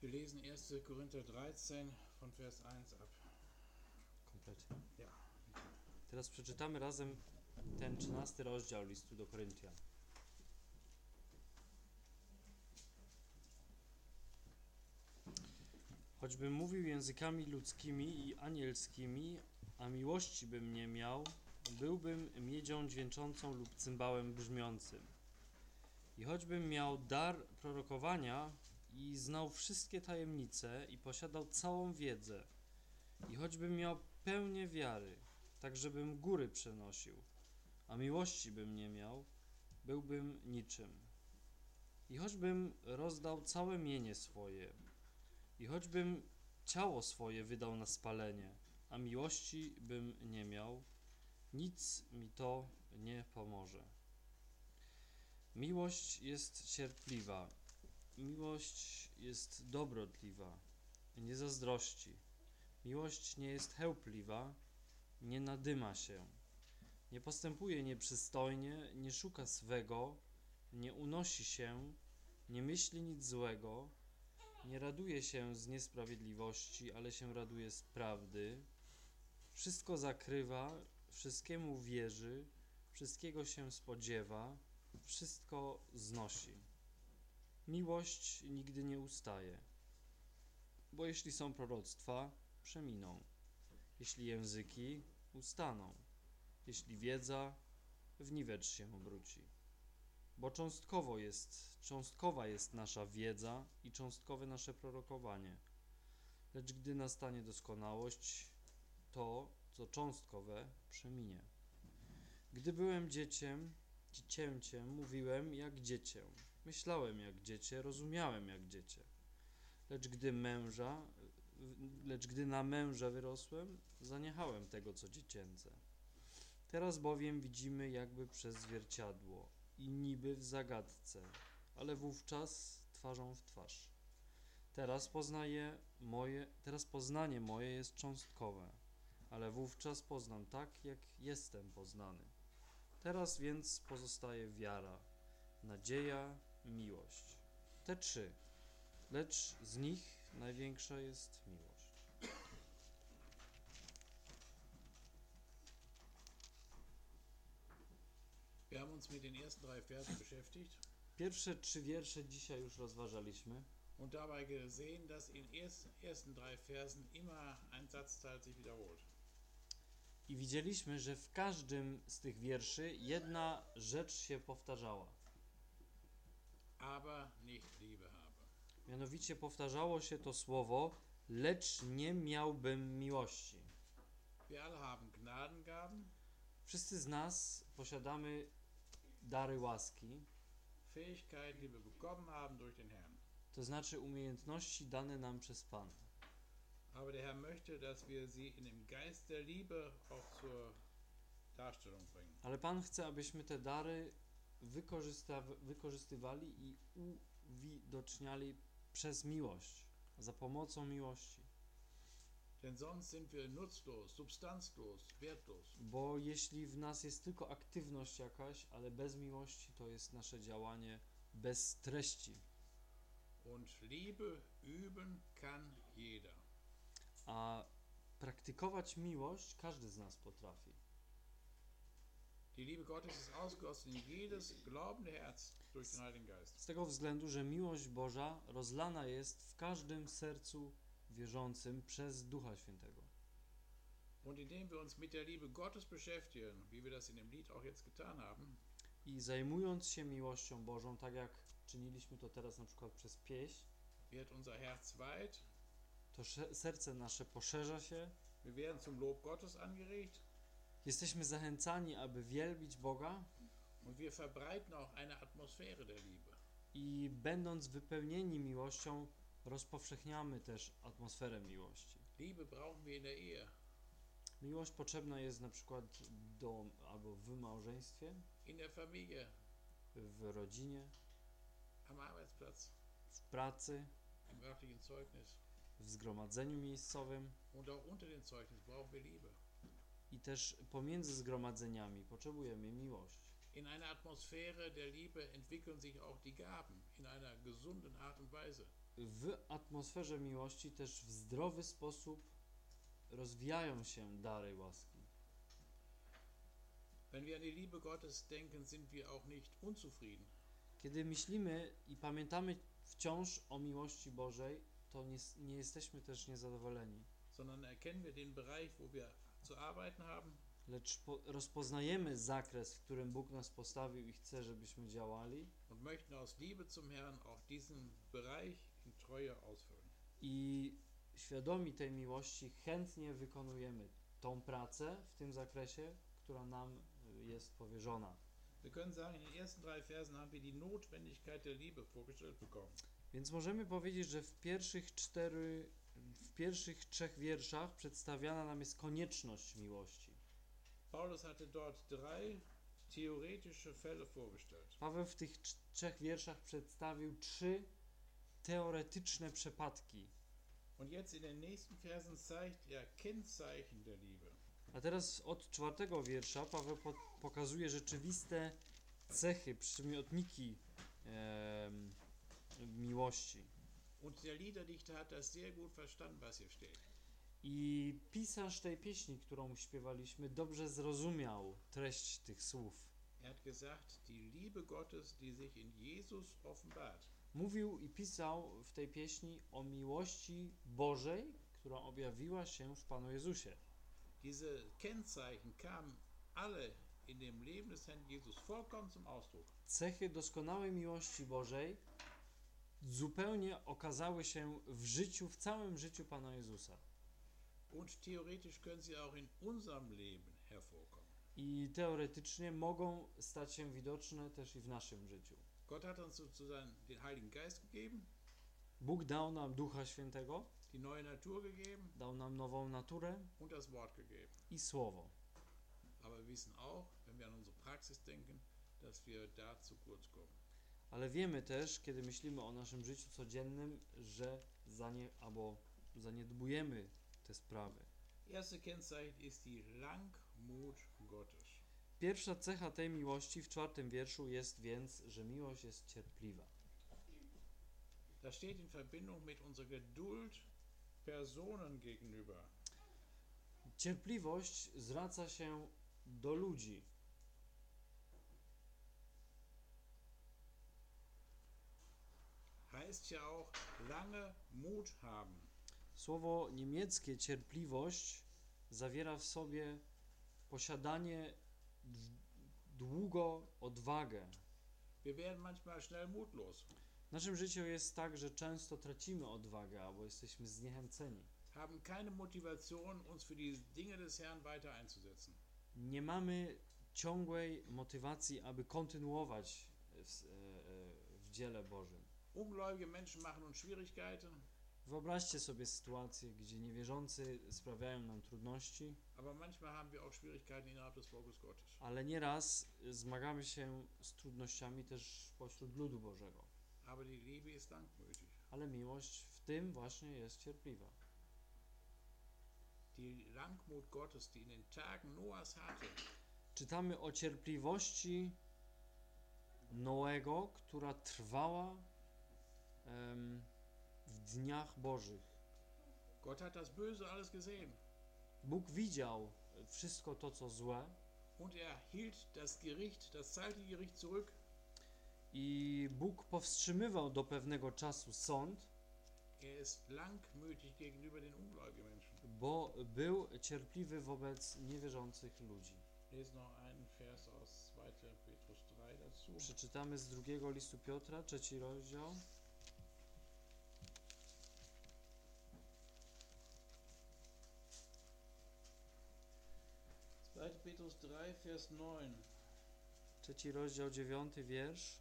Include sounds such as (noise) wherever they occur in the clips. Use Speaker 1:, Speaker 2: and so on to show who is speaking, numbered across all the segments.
Speaker 1: Wir lesen 1. Korinther 13 von Vers 1 ab.
Speaker 2: Kompletnie.
Speaker 1: Ja.
Speaker 2: Teraz przeczytamy razem ten 13 rozdział listu do Koryntian. Choćbym mówił językami ludzkimi i anielskimi, a miłości bym nie miał, byłbym miedzią dźwięczącą lub cymbałem brzmiącym. I choćbym miał dar prorokowania i znał wszystkie tajemnice i posiadał całą wiedzę, i choćbym miał pełnię wiary, tak żebym góry przenosił, a miłości bym nie miał, byłbym niczym. I choćbym rozdał całe mienie swoje, i choćbym ciało swoje wydał na spalenie, a miłości bym nie miał, nic mi to nie pomoże. Miłość jest cierpliwa, miłość jest dobrotliwa, nie zazdrości. Miłość nie jest chełpliwa, nie nadyma się, nie postępuje nieprzystojnie, nie szuka swego, nie unosi się, nie myśli nic złego, nie raduje się z niesprawiedliwości, ale się raduje z prawdy. Wszystko zakrywa, wszystkiemu wierzy, wszystkiego się spodziewa, wszystko znosi. Miłość nigdy nie ustaje, bo jeśli są proroctwa, przeminą. Jeśli języki, ustaną. Jeśli wiedza, w niwecz się obróci. Bo cząstkowo jest, cząstkowa jest nasza wiedza i cząstkowe nasze prorokowanie. Lecz gdy nastanie doskonałość, to, co cząstkowe, przeminie. Gdy byłem dzieciem, dziecięciem, mówiłem jak dziecię, myślałem jak dziecię, rozumiałem jak dziecię. Lecz gdy męża, lecz gdy na męża wyrosłem, zaniechałem tego, co dziecięce. Teraz bowiem widzimy jakby przez zwierciadło i niby w zagadce, ale wówczas twarzą w twarz. Teraz poznaję moje, teraz poznanie moje jest cząstkowe, ale wówczas poznam tak, jak jestem poznany. Teraz więc pozostaje wiara, nadzieja, miłość. Te trzy, lecz z nich największa jest miłość.
Speaker 1: Wir haben uns mit den ersten drei Versen beschäftigt
Speaker 2: Pierwsze trzy wiersze dzisiaj już rozważaliśmy
Speaker 1: und dabei gesehen, dass in ersten drei Versen immer ein Satzteil sich wiederholt.
Speaker 2: i widzieliśmy, że w każdym z tych wierszy jedna rzecz się powtarzała.
Speaker 1: Aber nicht Liebe habe.
Speaker 2: Mianowicie powtarzało się to słowo, lecz nie miałbym miłości.
Speaker 1: Wir alle haben Gnadengaben,
Speaker 2: Wszyscy z nas posiadamy dary łaski,
Speaker 1: Fähigkeiten, die wir bekommen haben durch den Herrn.
Speaker 2: to znaczy umiejętności dane nam przez Pana.
Speaker 1: Aber der Herr möchte, dass wir sie in dem Geist der Liebe auch zur Darstellung bringen.
Speaker 2: Ale Pan chce, abyśmy te dary wykorzystywali i uwidoczniali przez miłość, za pomocą miłości. Bo jeśli w nas jest tylko aktywność jakaś, ale bez miłości, to jest nasze działanie bez treści. A praktykować miłość każdy z nas potrafi.
Speaker 1: Die Liebe Gottes ist ausgegossen in jedes glaubende Herz durch den Heiligen Geist.
Speaker 2: Z tego względu, że miłość Boża rozlana jest w każdym sercu wierzącym przez Ducha Świętego.
Speaker 1: Und indem wir uns mit der Liebe Gottes beschäftigen, wie wir das in dem Lied auch jetzt getan haben,
Speaker 2: I zajmując się miłością Bożą, tak jak czyniliśmy to teraz na przykład przez pieśń,
Speaker 1: wird unser Herz weit,
Speaker 2: to serce nasze poszerza się,
Speaker 1: wir werden zum Lob Gottes angeregt
Speaker 2: jesteśmy zachęcani, aby wielbić Boga i będąc wypełnieni miłością, rozpowszechniamy też atmosferę miłości. Miłość potrzebna jest na przykład do, albo w małżeństwie, w rodzinie, w pracy, w zgromadzeniu miejscowym.
Speaker 1: Und auch unter den Zeugnis brauchen wir Liebe.
Speaker 2: I też pomiędzy zgromadzeniami potrzebujemy miłość.
Speaker 1: In einer Atmosphäre der Liebe entwickeln sich auch die Gaben in einer gesunden Art und Weise.
Speaker 2: w atmosferze miłości też w zdrowy sposób rozwijają się dary łaski.
Speaker 1: Wenn wir an die Liebe Gottes denken, sind wir auch nicht unzufrieden.
Speaker 2: Kiedy myślimy i pamiętamy wciąż o miłości Bożej, to nie, nie jesteśmy też niezadowoleni,
Speaker 1: sondern erkennen wir den Bereich, wo wir zu arbeiten haben
Speaker 2: lecz po, rozpoznajemy zakres, w którym Bóg nas postawił i chce, żebyśmy działali
Speaker 1: und möchten aus Liebe zum Herrn auch diesen Bereich in Treue ausfüllen.
Speaker 2: i świadomi tej miłości chętnie wykonujemy tą pracę w tym zakresie, która nam y, jest powierzona.
Speaker 1: Wir können sagen, in den ersten drei Versen haben wir die Notwendigkeit der Liebe vorgestellt bekommen.
Speaker 2: Więc możemy powiedzieć, że w pierwszych cztery, w pierwszych trzech wierszach przedstawiana nam jest konieczność miłości.
Speaker 1: Paulus hatte dort drei theoretische Fälle vorgestellt.
Speaker 2: Paweł w tych trzech wierszach przedstawił trzy teoretyczne przypadki.
Speaker 1: Und jetzt in den nächsten Versen zeigt er Kennzeichen der Liebe.
Speaker 2: A teraz od czwartego wiersza Paweł po, pokazuje rzeczywiste cechy, przymiotniki em, miłości. I pisarz tej pieśni, którą śpiewaliśmy, dobrze zrozumiał treść tych słów.
Speaker 1: Er hat gesagt, die Liebe Gottes, die sich in Jesus offenbart,
Speaker 2: Mówił i pisał w tej pieśni o miłości Bożej, która objawiła się w Panu Jezusie.
Speaker 1: diese Kennzeichen kamen alle in dem Leben des Herrn Jesus vollkommen zum Ausdruck.
Speaker 2: Cechy doskonałej miłości Bożej zupełnie okazały się w życiu, w całym życiu Pana Jezusa.
Speaker 1: Und theoretisch können sie auch in unserem Leben hervorkommen.
Speaker 2: I teoretycznie mogą stać się widoczne też i w naszym życiu.
Speaker 1: Gott hat uns sozusagen den Heiligen Geist gegeben,
Speaker 2: Bóg dał nam Ducha Świętego,
Speaker 1: die neue Natur gegeben
Speaker 2: dał nam nową naturę
Speaker 1: und das Wort gegeben.
Speaker 2: i Słowo.
Speaker 1: Aber wir wissen auch, wenn wir an unsere Praxis denken, dass wir da zu kurz kommen.
Speaker 2: Ale wiemy też, kiedy myślimy o naszym życiu codziennym, że zanie, albo zaniedbujemy te sprawy.
Speaker 1: Erste Kennzeichen ist die Langmut Gottes.
Speaker 2: Pierwsza cecha tej miłości w czwartym wierszu jest więc, że miłość jest cierpliwa.
Speaker 1: Das steht in Verbindung mit unserer Geduld Personen gegenüber.
Speaker 2: Cierpliwość zwraca się do ludzi.
Speaker 1: Heißt ja auch lange Mut haben.
Speaker 2: Słowo niemieckie cierpliwość zawiera w sobie posiadanie długo odwagę.
Speaker 1: Wir werden manchmal schnell mutlos,
Speaker 2: W naszym życiu jest tak, że często tracimy odwagę albo jesteśmy zniechęceni.
Speaker 1: haben keine Motivation, uns für die Dinge des Herrn weiter einzusetzen.
Speaker 2: Nie mamy ciągłej motywacji, aby kontynuować w, e, e, w dziele Bożym.
Speaker 1: Ungläubige Menschen machen uns Schwierigkeiten,
Speaker 2: Wyobraźcie sobie sytuację, gdzie niewierzący sprawiają nam trudności, ale nieraz zmagamy się z trudnościami też pośród ludu Bożego. Ale miłość w tym właśnie jest cierpliwa.
Speaker 1: Die Langmut Gottes, die in den Tagen Noahs hatte,
Speaker 2: Czytamy o cierpliwości Noego, która trwała w dniach Bożych.
Speaker 1: Gott hat das Böse alles gesehen
Speaker 2: Bóg widział wszystko to, co złe
Speaker 1: und er hielt das Gericht, das zeitige Gericht zurück
Speaker 2: i Bóg powstrzymywał do pewnego czasu sąd,
Speaker 1: Er ist langmütig gegenüber den ungläubigen Menschen.
Speaker 2: bo był cierpliwy wobec niewierzących ludzi.
Speaker 1: Lesen noch einen Vers aus 2. Petrus 3 dazu.
Speaker 2: Przeczytamy z drugiego listu Piotra, trzeci rozdział.
Speaker 1: Zweite Petrus 3, Vers 9.
Speaker 2: Trzeci rozdział, dziewiąty wiersz.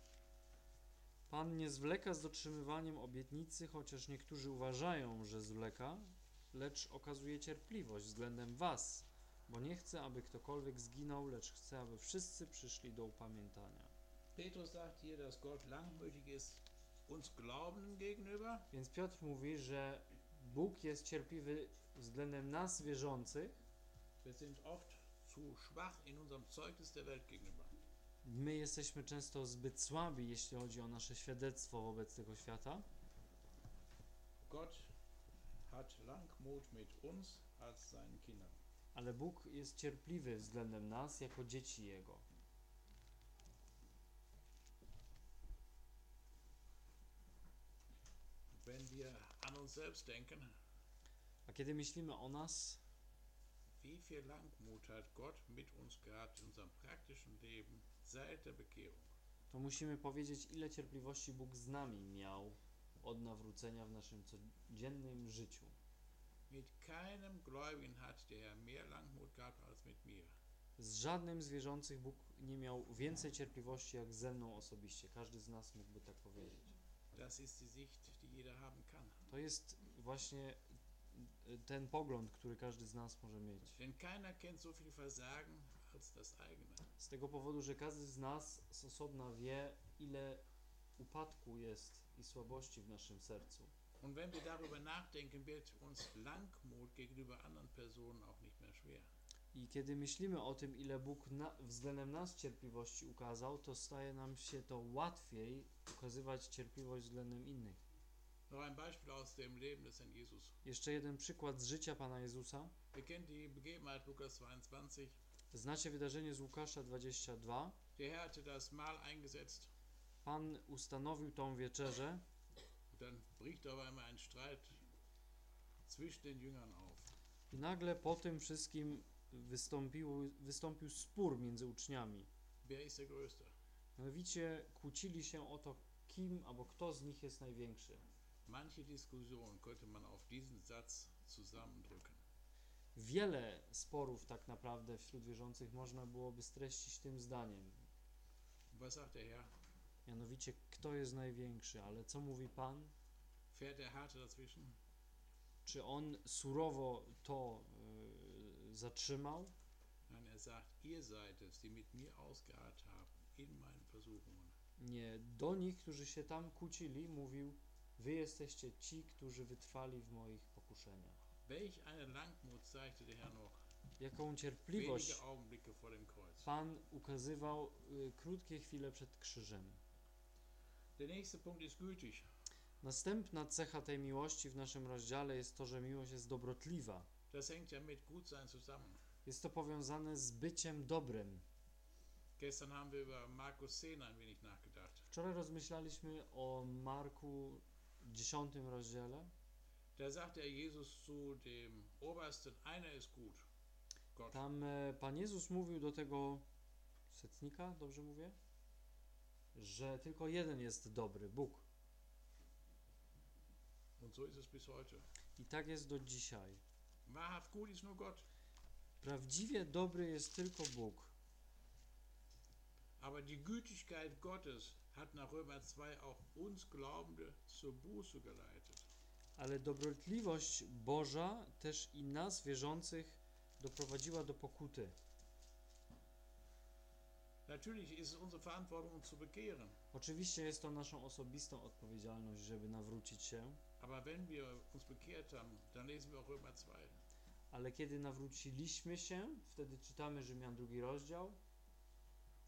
Speaker 2: Pan nie zwleka z dotrzymywaniem obietnicy, chociaż niektórzy uważają, że zwleka, lecz okazuje cierpliwość względem was, bo nie chce, aby ktokolwiek zginął, lecz chce, aby wszyscy przyszli do upamiętania.
Speaker 1: Petrus sagt hier, dass Gott langmütig ist uns Glaubenden gegenüber,
Speaker 2: Więc Piotr mówi, że Bóg jest cierpliwy względem nas wierzących.
Speaker 1: wir sind oft zu schwach in unserem Zeugnis der Welt gegenüber.
Speaker 2: My jesteśmy często zbyt słabi, jeśli chodzi o nasze świadectwo wobec tego świata.
Speaker 1: Gott hat Langmut mit uns als seinen Kindern.
Speaker 2: Ale Bóg jest cierpliwy względem nas jako dzieci Jego.
Speaker 1: Wenn wir an uns selbst denken,
Speaker 2: A kiedy myślimy o nas,
Speaker 1: wie viel Langmut hat Gott mit uns gehabt in unserem praktischen Leben seit der Bekehrung?
Speaker 2: to musimy powiedzieć, ile cierpliwości Bóg z nami miał od nawrócenia w naszym codziennym życiu.
Speaker 1: Mit keinem Gläubigen hat der Herr mehr Langmut gehabt als mit mir.
Speaker 2: Z żadnym z wierzących Bóg nie miał więcej cierpliwości jak ze mną osobiście. Każdy z nas mógłby tak powiedzieć. To jest właśnie ten pogląd, który każdy z nas może mieć. Z tego powodu, że każdy z nas z osobna wie, ile upadku jest i słabości w naszym sercu.
Speaker 1: Und wenn wir darüber nachdenken, wird uns Langmut gegenüber anderen Personen auch nicht mehr schwer.
Speaker 2: I kiedy myślimy o tym, ile Bóg na, względem nas cierpliwości ukazał, to staje nam się to łatwiej ukazywać cierpliwość względem innych. Jeszcze jeden przykład z życia Pana Jezusa.
Speaker 1: Wir kennen die Begebenheit Lukas 22.
Speaker 2: Znacie wydarzenie z Łukasza 22.
Speaker 1: Der Herr hatte das Mahl eingesetzt
Speaker 2: Pan ustanowił tą wieczerzę i nagle po tym wszystkim wystąpił, wystąpił spór między uczniami. Mianowicie kłócili się o to, kim albo kto z nich jest największy.
Speaker 1: Manche Diskussion könnte man auf diesen Satz zusammendrücken.
Speaker 2: Wiele sporów tak naprawdę wśród wierzących można byłoby streścić tym zdaniem.
Speaker 1: Was sagt der Herr?
Speaker 2: Mianowicie, kto jest największy, ale co mówi Pan?
Speaker 1: Fährt dazwischen?
Speaker 2: Czy On surowo to y, zatrzymał?
Speaker 1: Nein, er sagt, ihr seid es, die mit mir ausgeharrt haben in meinen Versuchungen.
Speaker 2: Nie, do nich, którzy się tam kłócili, mówił: Wy jesteście ci, którzy wytrwali w moich pokuszeniach.
Speaker 1: Welch einen Langmut der Herr noch
Speaker 2: Jaką cierpliwość
Speaker 1: wenige Augenblicke vor dem Kreuz.
Speaker 2: Pan ukazywał y, krótkie chwile przed krzyżem.
Speaker 1: Der nächste Punkt ist gütig.
Speaker 2: Następna cecha tej miłości w naszym rozdziale jest to, że miłość jest dobrotliwa.
Speaker 1: Das hängt ja mit Gutsein zusammen.
Speaker 2: Jest to powiązane z byciem dobrym.
Speaker 1: Gestern haben wir über Markus 10 ein wenig nachgedacht.
Speaker 2: Wczoraj rozmyślaliśmy o Marku 10 rozdziale.
Speaker 1: Da sagt der Jesus zu dem Obersten, einer ist gut. Gott.
Speaker 2: Tam e, Pan Jezus mówił do tego setnika, dobrze mówię? Że tylko jeden jest dobry, Bóg.
Speaker 1: Und so ist es bis heute.
Speaker 2: I tak jest do dzisiaj.
Speaker 1: Wahrhaft gut ist nur Gott.
Speaker 2: Prawdziwie dobry jest tylko Bóg.
Speaker 1: Aber die Gütigkeit Gottes hat nach Römer 2 auch uns Glaubende zur Buße geleitet.
Speaker 2: Ale dobrotliwość Boża też i nas wierzących doprowadziła do pokuty.
Speaker 1: Natürlich ist es unsere Verantwortung, uns zu bekehren.
Speaker 2: Oczywiście jest to naszą osobistą odpowiedzialność, żeby nawrócić się,
Speaker 1: Aber wenn wir uns bekehrt haben, dann lesen wir auch Römer 2.
Speaker 2: ale kiedy nawróciliśmy się, wtedy czytamy Rzymian drugi rozdział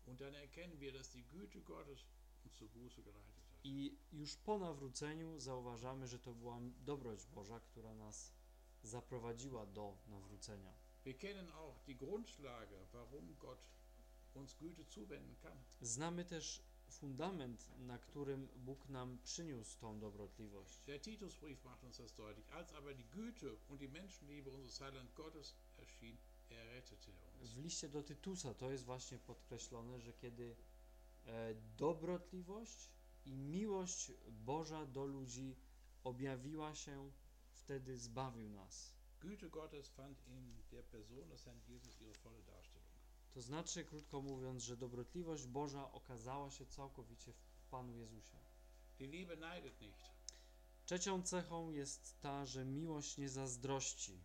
Speaker 1: Und dann erkennen wir, dass die Güte Gottes
Speaker 2: i już po nawróceniu zauważamy, że to była dobroć Boża, która nas zaprowadziła do nawrócenia. Znamy też fundament, na którym Bóg nam przyniósł tą dobrotliwość.
Speaker 1: Der Titusbrief macht uns das deutlich. Als aber die Güte und die Menschenliebe unseres Heiland Gottes erschien, errettete er uns.
Speaker 2: W liście do Tytusa to jest właśnie podkreślone, że kiedy dobrotliwość i miłość Boża do ludzi objawiła się, wtedy zbawił nas.
Speaker 1: Güte Gottes fand in der Person des Herrn Jesus ihre volle Darstellung.
Speaker 2: To znaczy, krótko mówiąc, że dobrotliwość Boża okazała się całkowicie w Panu Jezusie.
Speaker 1: Die Liebe neidet nicht.
Speaker 2: Trzecią cechą jest ta, że miłość nie zazdrości.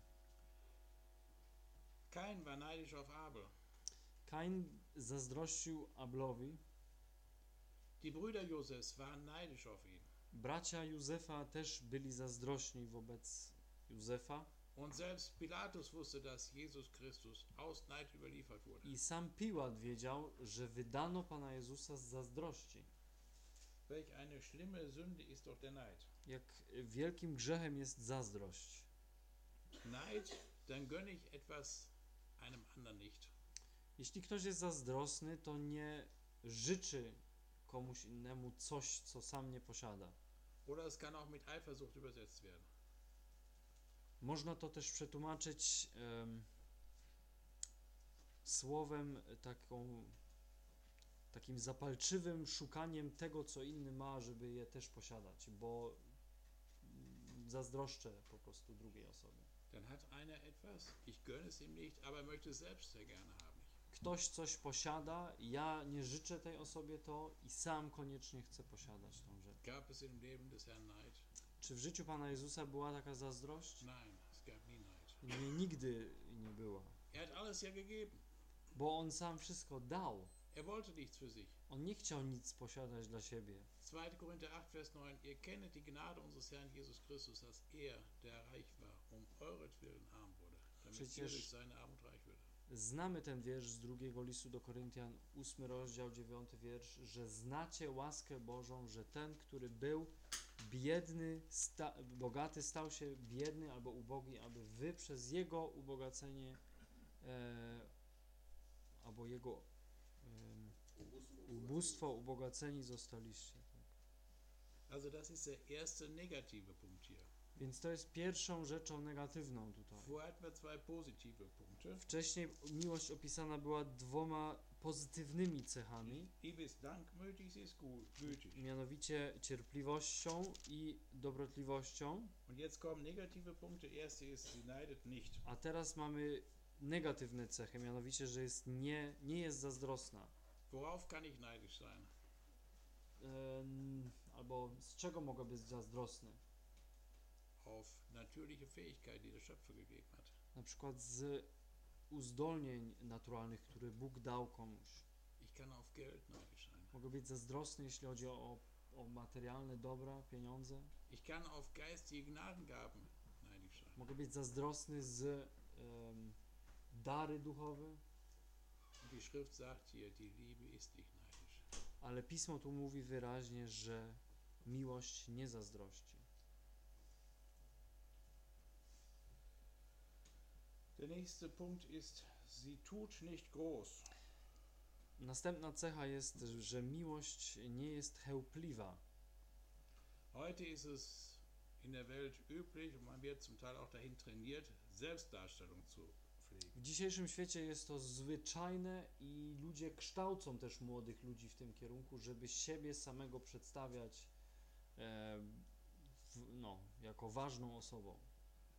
Speaker 1: Kein war neidisch auf Abel.
Speaker 2: Kain zazdrościł Ablowi.
Speaker 1: Die Brüder Josefs waren neidisch auf ihn.
Speaker 2: Bracia Józefa też byli zazdrośni wobec Józefa.
Speaker 1: Und selbst Pilatus wusste, dass Jesus Christus aus Neid überliefert wurde.
Speaker 2: I sam Piłat wiedział, że wydano Pana Jezusa z zazdrości.
Speaker 1: Welch eine schlimme Sünde ist doch der Neid.
Speaker 2: jak wielkim grzechem jest zazdrość.
Speaker 1: Neid, dann gönne ich etwas einem anderen nicht.
Speaker 2: Jeśli ktoś jest zazdrosny, to nie życzy komuś innemu coś, co sam nie posiada.
Speaker 1: Oder es kann auch mit Eifersucht übersetzt werden.
Speaker 2: Można to też przetłumaczyć em, słowem taką, takim zapalczywym szukaniem tego, co inny ma, żeby je też posiadać, bo zazdroszczę po prostu drugiej osobie.
Speaker 1: Dann hat einer etwas, ich gönne es ihm nicht, aber möchte es selbst sehr gerne haben.
Speaker 2: Ktoś coś posiada, ja nie życzę tej osobie to i sam koniecznie chcę posiadać tą rzecz. Czy w życiu Pana Jezusa była taka zazdrość?
Speaker 1: Nie
Speaker 2: nigdy nie była.
Speaker 1: Er.
Speaker 2: Bo On sam wszystko dał.
Speaker 1: Er.
Speaker 2: On nie chciał nic posiadać dla siebie.
Speaker 1: 2. Korinther 8, Vers 9. Ihr kennet die Gnade unseres Herrn Jesus Christus, dass er, der reich war, um euretwillen arm wurde, damit ihr durch seine Armut reich.
Speaker 2: Znamy ten wiersz z drugiego listu do Koryntian, 8 rozdział, 9 wiersz, że znacie łaskę Bożą, że ten, który był biedny, sta, bogaty, stał się biedny albo ubogi, aby wy przez jego ubogacenie e, albo jego em, ubóstwo ubogaceni zostaliście. Tak.
Speaker 1: Also das ist der erste negative Punkt hier.
Speaker 2: Więc to jest pierwszą rzeczą negatywną tutaj. Wcześniej miłość opisana była dwoma pozytywnymi cechami, mianowicie cierpliwością i dobrotliwością, a teraz mamy negatywne cechy, mianowicie, że jest nie, nie jest zazdrosna.
Speaker 1: Worauf kann ich neidisch sein?
Speaker 2: Albo z czego mogę być zazdrosny?
Speaker 1: Auf natürliche Fähigkeit, die der Schöpfer gegeben hat.
Speaker 2: Na przykład z uzdolnień naturalnych, które Bóg dał komuś. Mogę być zazdrosny, jeśli chodzi o, o materialne dobra, pieniądze. Mogę być zazdrosny z em, dary duchowe, ale Pismo tu mówi wyraźnie, że miłość nie zazdrości.
Speaker 1: Der nächste Punkt ist, sie tut nicht groß.
Speaker 2: Następna cecha jest, że miłość nie jest chełpliwa.
Speaker 1: Heute ist es in der Welt üblich und man wird zum Teil auch dahin trainiert, Selbstdarstellung zu pflegen.
Speaker 2: W dzisiejszym świecie jest to zwyczajne i ludzie kształcą też młodych ludzi w tym kierunku, żeby siebie samego przedstawiać e, w, no, jako ważną osobą.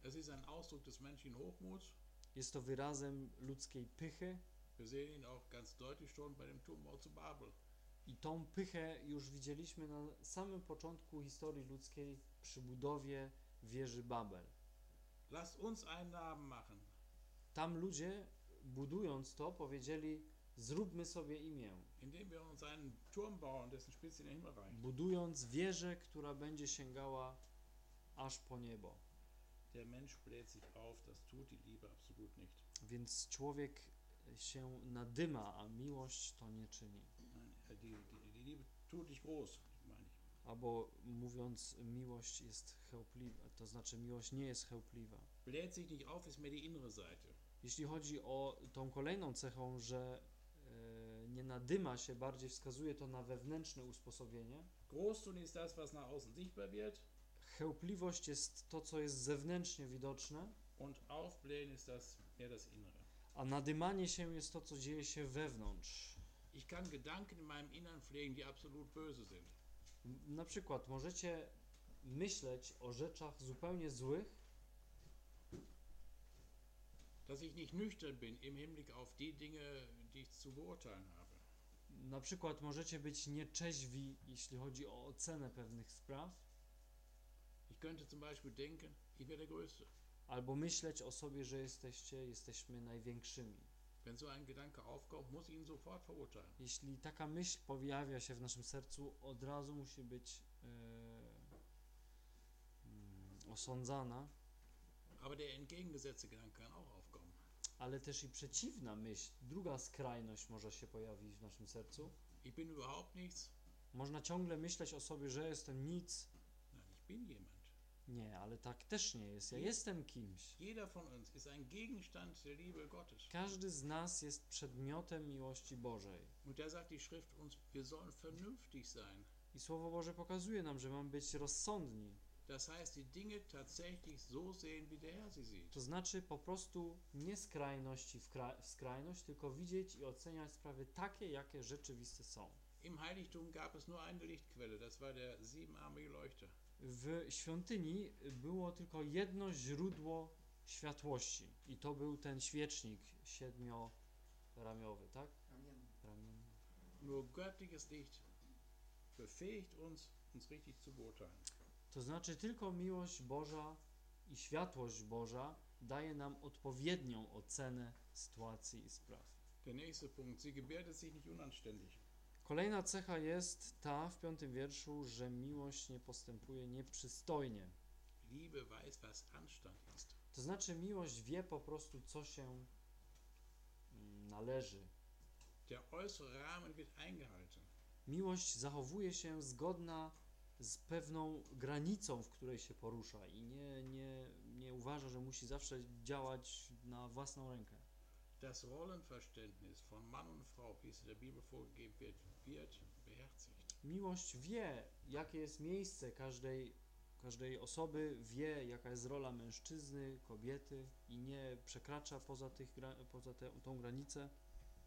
Speaker 1: Es ist ein Ausdruck des menschlichen Hochmuts.
Speaker 2: Jest to wyrazem ludzkiej pychy
Speaker 1: Wir sehen ihn auch ganz deutlich schon bei dem Turmbau zu Babel.
Speaker 2: i tą pychę już widzieliśmy na samym początku historii ludzkiej przy budowie wieży Babel.
Speaker 1: Lasst uns einen Namen machen.
Speaker 2: Tam ludzie, budując to, powiedzieli: Zróbmy sobie imię.
Speaker 1: indem wir uns einen Turm bauen, dessen Spitze in den Himmel reicht.
Speaker 2: Budując wieżę, która będzie sięgała aż po niebo.
Speaker 1: Der Mensch bläht sich auf, das tut die Liebe absolut nicht.
Speaker 2: Więc człowiek się nadyma, a miłość to nie czyni.
Speaker 1: Äh, die, die, die Liebe tut dich groß, meine ich.
Speaker 2: Albo mówiąc, miłość jest chełpliwa, to znaczy miłość nie jest chełpliwa.
Speaker 1: Bläht sich nicht auf, ist mehr die innere Seite.
Speaker 2: Jeśli chodzi o tą kolejną cechą, że e, nie nadyma się, bardziej wskazuje to na wewnętrzne usposobienie.
Speaker 1: Großtun ist das, was nach außen sichtbar wird,
Speaker 2: Chełpliwość jest to, co jest zewnętrznie widoczne,
Speaker 1: und Aufblähen ist das mehr das Innere.
Speaker 2: a nadymanie się jest to, co dzieje się wewnątrz.
Speaker 1: Ich kann Gedanken in meinem Innern pflegen, die absolut böse sind.
Speaker 2: Na przykład możecie myśleć o rzeczach zupełnie złych,
Speaker 1: Dass ich nicht nüchtern bin im Hinblick auf die Dinge, die ich zu beurteilen habe.
Speaker 2: na przykład możecie być nieczeźwi, jeśli chodzi o ocenę pewnych spraw,
Speaker 1: könnte zum Beispiel denken, ich wäre der Größte.
Speaker 2: albo myśleć o sobie, że jesteście, jesteśmy największymi.
Speaker 1: Wenn so ein Gedanke aufkommt, muss ich ihn sofort verurteilen.
Speaker 2: Jeśli taka myśl pojawia się w naszym sercu, od razu musi być e, mm, osądzana,
Speaker 1: Aber der entgegengesetzte Gedanke kann auch aufkommen.
Speaker 2: ale też i przeciwna myśl, druga skrajność może się pojawić w naszym sercu.
Speaker 1: Ich bin überhaupt nichts.
Speaker 2: Można ciągle myśleć o sobie, że jestem nic,
Speaker 1: Nein, ich bin jemand.
Speaker 2: Nie, ale tak też nie jest. Ja jestem kimś.
Speaker 1: Jeder von uns ist ein Gegenstand der Liebe Gottes.
Speaker 2: Każdy z nas jest przedmiotem miłości Bożej.
Speaker 1: Und da sagt die Schrift uns, wir sollen vernünftig sein.
Speaker 2: I Słowo Boże pokazuje nam, że mamy być rozsądni.
Speaker 1: Das heißt, die Dinge tatsächlich so sehen, wie der Herr sie sieht.
Speaker 2: To znaczy po prostu nie skrajności w, w skrajność, tylko widzieć i oceniać sprawy takie, jakie rzeczywiste są.
Speaker 1: Im Heiligtum gab es nur eine Lichtquelle, das war der siebenarmige Leuchter.
Speaker 2: W świątyni było tylko jedno źródło światłości i to był ten świecznik siedmioramiowy, tak? Ramienny.
Speaker 1: Nur göttliches Licht befähigt uns, uns richtig zu beurteilen.
Speaker 2: To znaczy tylko miłość Boża i światłość Boża daje nam odpowiednią ocenę sytuacji i spraw.
Speaker 1: Der nächste Punkt, sie gebärdet sich nicht unanständig.
Speaker 2: Kolejna cecha jest ta w piątym wierszu, że miłość nie postępuje nieprzystojnie.
Speaker 1: Liebe weiß, was Anstand ist.
Speaker 2: To znaczy miłość wie po prostu, co się mm, należy.
Speaker 1: Der äußere Rahmen wird eingehalten.
Speaker 2: Miłość zachowuje się zgodna z pewną granicą, w której się porusza i nie, nie, nie uważa, że musi zawsze działać na własną rękę.
Speaker 1: Das Rollenverständnis von Mann und Frau, wie es in der Bibel vorgegeben wird, wird beherzigt.
Speaker 2: Miłość wie, jakie jest miejsce każdej, każdej osoby, wie, jaka jest rola mężczyzny, kobiety i nie przekracza poza, tych, poza tę tą granicę.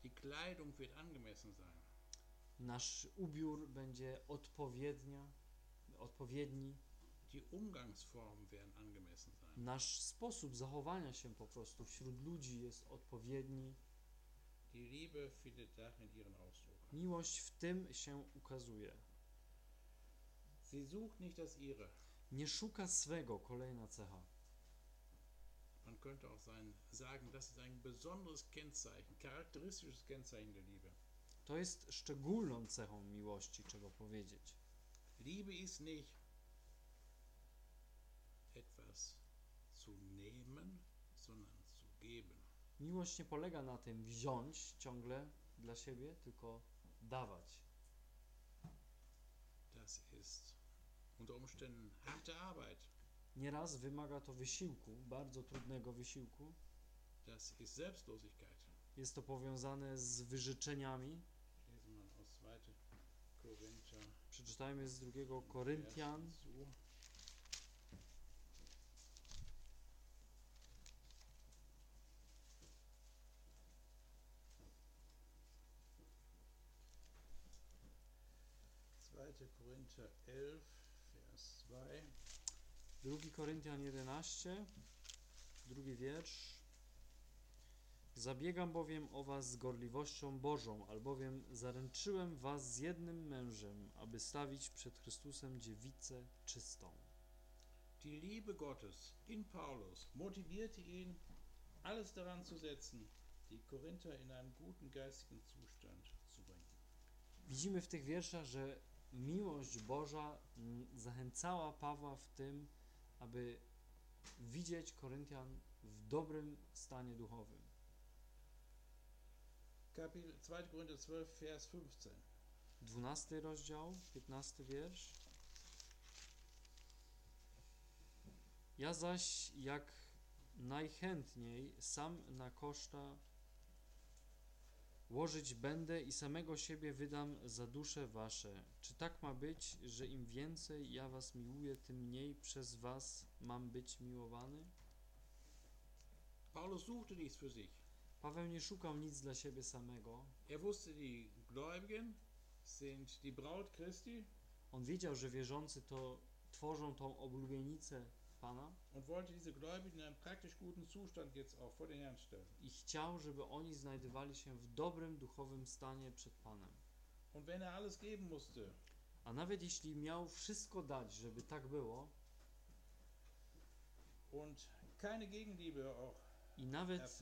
Speaker 1: Die Kleidung wird angemessen sein.
Speaker 2: Nasz ubiór będzie odpowiednia, odpowiedni,
Speaker 1: Die Umgangsformen werden angemessen.
Speaker 2: Nasz sposób zachowania się po prostu wśród ludzi jest odpowiedni. Miłość w tym się ukazuje. Nie szuka swego, kolejna cecha.
Speaker 1: Man könnte auch sein, sagen, das ist ein besonderes Kennzeichen, charakteristisches Kennzeichen der Liebe.
Speaker 2: To jest szczególną cechą miłości, czego powiedzieć.
Speaker 1: Liebe ist nicht etwas zu nehmen, sondern zu geben.
Speaker 2: Miłość nie polega na tym wziąć ciągle dla siebie, tylko dawać.
Speaker 1: Das ist unter Umständen harte Arbeit.
Speaker 2: Nieraz wymaga to wysiłku, bardzo trudnego wysiłku.
Speaker 1: Das ist Selbstlosigkeit.
Speaker 2: Jest to powiązane z wyrzeczeniami.
Speaker 1: Lesen wir aus 2. Korinther.
Speaker 2: Przeczytajmy z drugiego Koryntian,
Speaker 1: Vers zu. Zweite Korinther 11, Vers 2.
Speaker 2: 2 Koryntian 11, drugi wiersz. Zabiegam bowiem o was z gorliwością Bożą, albowiem zaręczyłem was z jednym mężem, aby stawić przed Chrystusem dziewicę czystą.
Speaker 1: Die Liebe Gottes in Paulus motivierte ihn, alles daran zu setzen, die Korinther in einen guten geistigen Zustand zu bringen.
Speaker 2: Widzimy w tych wierszach, że miłość Boża mm, zachęcała Pawła w tym, aby widzieć Koryntian w dobrym stanie duchowym.
Speaker 1: Kapitel 2. Korinther 12, Vers 15.
Speaker 2: 12 rozdział, 15 wiersz. Ja zaś jak najchętniej sam na koszta łożyć będę i samego siebie wydam za dusze wasze. Czy tak ma być, że im więcej ja was miłuję, tym mniej przez was mam być miłowany?
Speaker 1: Paulus suchte dies für sich.
Speaker 2: Paweł nie szukał nic dla siebie samego.
Speaker 1: Er wusste, die Gläubigen sind die Braut Christi
Speaker 2: On wiedział, że wierzący to tworzą tą oblubienicę Pana i chciał, żeby oni znajdowali się w dobrym duchowym stanie przed Panem.
Speaker 1: Er
Speaker 2: A nawet jeśli miał wszystko dać, żeby tak było, i nawet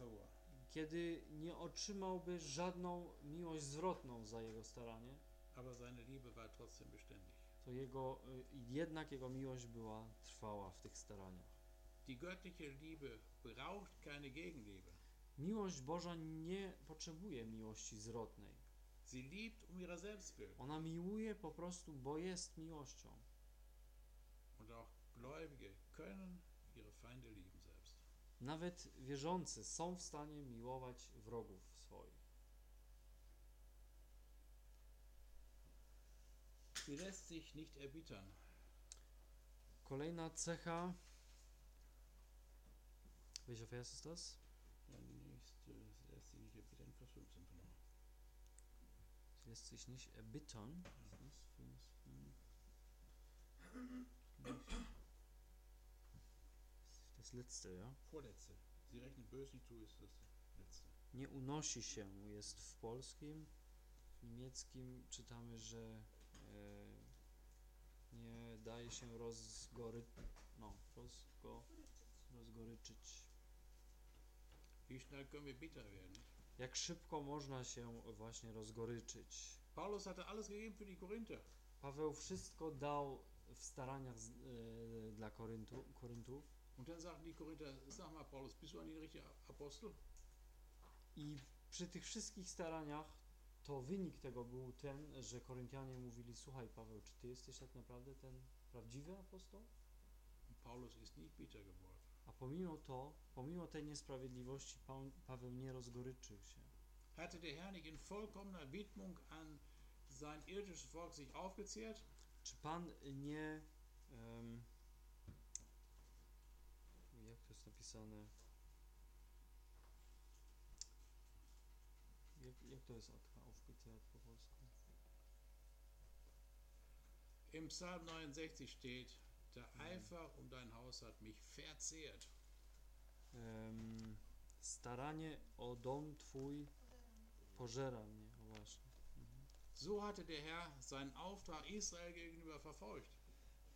Speaker 2: kiedy nie otrzymałby żadną miłość zwrotną za jego staranie,
Speaker 1: aber seine Liebe war trotzdem beständig.
Speaker 2: To jego, y, jednak jego miłość była trwała w tych staraniach.
Speaker 1: Die göttliche Liebe braucht keine Gegenliebe.
Speaker 2: Miłość Boża nie potrzebuje miłości zwrotnej.
Speaker 1: Sie liebt um ihrer selbst willen.
Speaker 2: Ona miłuje po prostu, bo jest miłością.
Speaker 1: Und auch Gläubige können ihre Feinde lieben selbst.
Speaker 2: Nawet wierzący są w stanie miłować wrogów swoich.
Speaker 1: Sie lässt sich nicht erbittern.
Speaker 2: Kolejna cecha. Welcher Vers ist das?
Speaker 1: Ja, nächste, sie lässt sich nicht erbittern, Vers 15, genau.
Speaker 2: Sie lässt sich nicht erbittern. Das? Letzte, ja?
Speaker 1: Vorletzte. Sie rechnet böse nicht zu, ist das letzte.
Speaker 2: Nie unosi się jest w polskim. W niemieckim czytamy, że nie daje się rozgory, no, rozgo, rozgoryczyć.
Speaker 1: Wie schnell können wir bitter werden? Nicht?
Speaker 2: Jak szybko można się właśnie rozgoryczyć?
Speaker 1: Paulus hatte alles gegeben für die Korinther.
Speaker 2: Paweł wszystko dał w staraniach z, e, dla Koryntu, Koryntów
Speaker 1: Und dann sagten die Korinther, sag mal Paulus, bist du eigentlich ein richtiger Apostel?
Speaker 2: i przy tych wszystkich staraniach to wynik tego był ten, że Koryntianie mówili: Słuchaj, Paweł, czy ty jesteś tak naprawdę ten prawdziwy apostoł?
Speaker 1: Paulus ist nicht bitter geworden.
Speaker 2: A pomimo to, pomimo tej niesprawiedliwości, Pa- Paweł nie rozgoryczył się.
Speaker 1: Hatte der Herr nicht in vollkommener Widmung an sein irdisches Volk sich aufgezehrt?
Speaker 2: Czy Pan nie. em, jak to jest napisane? Jak, jak to jest Atka aufgezehrt po polsku?
Speaker 1: Im Psalm 69 steht, der Eifer um dein Haus hat mich verzehrt.
Speaker 2: Em, staranie o dom Twój pożera mnie. O właśnie. Mhm.
Speaker 1: So hatte der Herr seinen Auftrag Israel gegenüber verfolgt.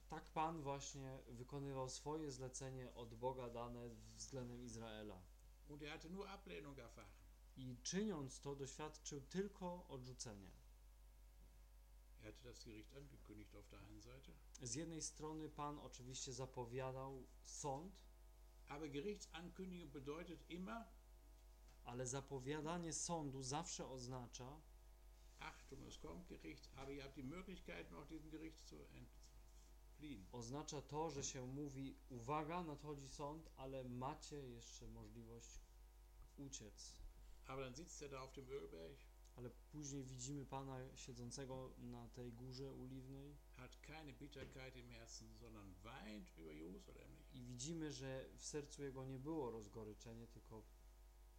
Speaker 2: Tak Pan właśnie wykonywał swoje zlecenie od Boga dane względem Izraela.
Speaker 1: Und er hatte nur Ablehnung erfahren.
Speaker 2: I czyniąc to, doświadczył tylko odrzucenia.
Speaker 1: Er hatte das Gericht angekündigt auf der einen Seite.
Speaker 2: Z jednej strony Pan oczywiście zapowiadał sąd,
Speaker 1: Aber Gerichtsankündigung bedeutet immer,
Speaker 2: ale zapowiadanie sądu zawsze oznacza,
Speaker 1: Achtung, es kommt Gericht, aber ihr habt die Möglichkeit, noch diesem Gericht zu entfliehen.
Speaker 2: oznacza to, że się mówi, uwaga, nadchodzi sąd, ale macie jeszcze możliwość uciec.
Speaker 1: Aber dann sitzt er da auf dem Ölberg,
Speaker 2: Ale później widzimy Pana siedzącego na tej górze uliwnej i widzimy, że w sercu jego nie było rozgoryczenie, tylko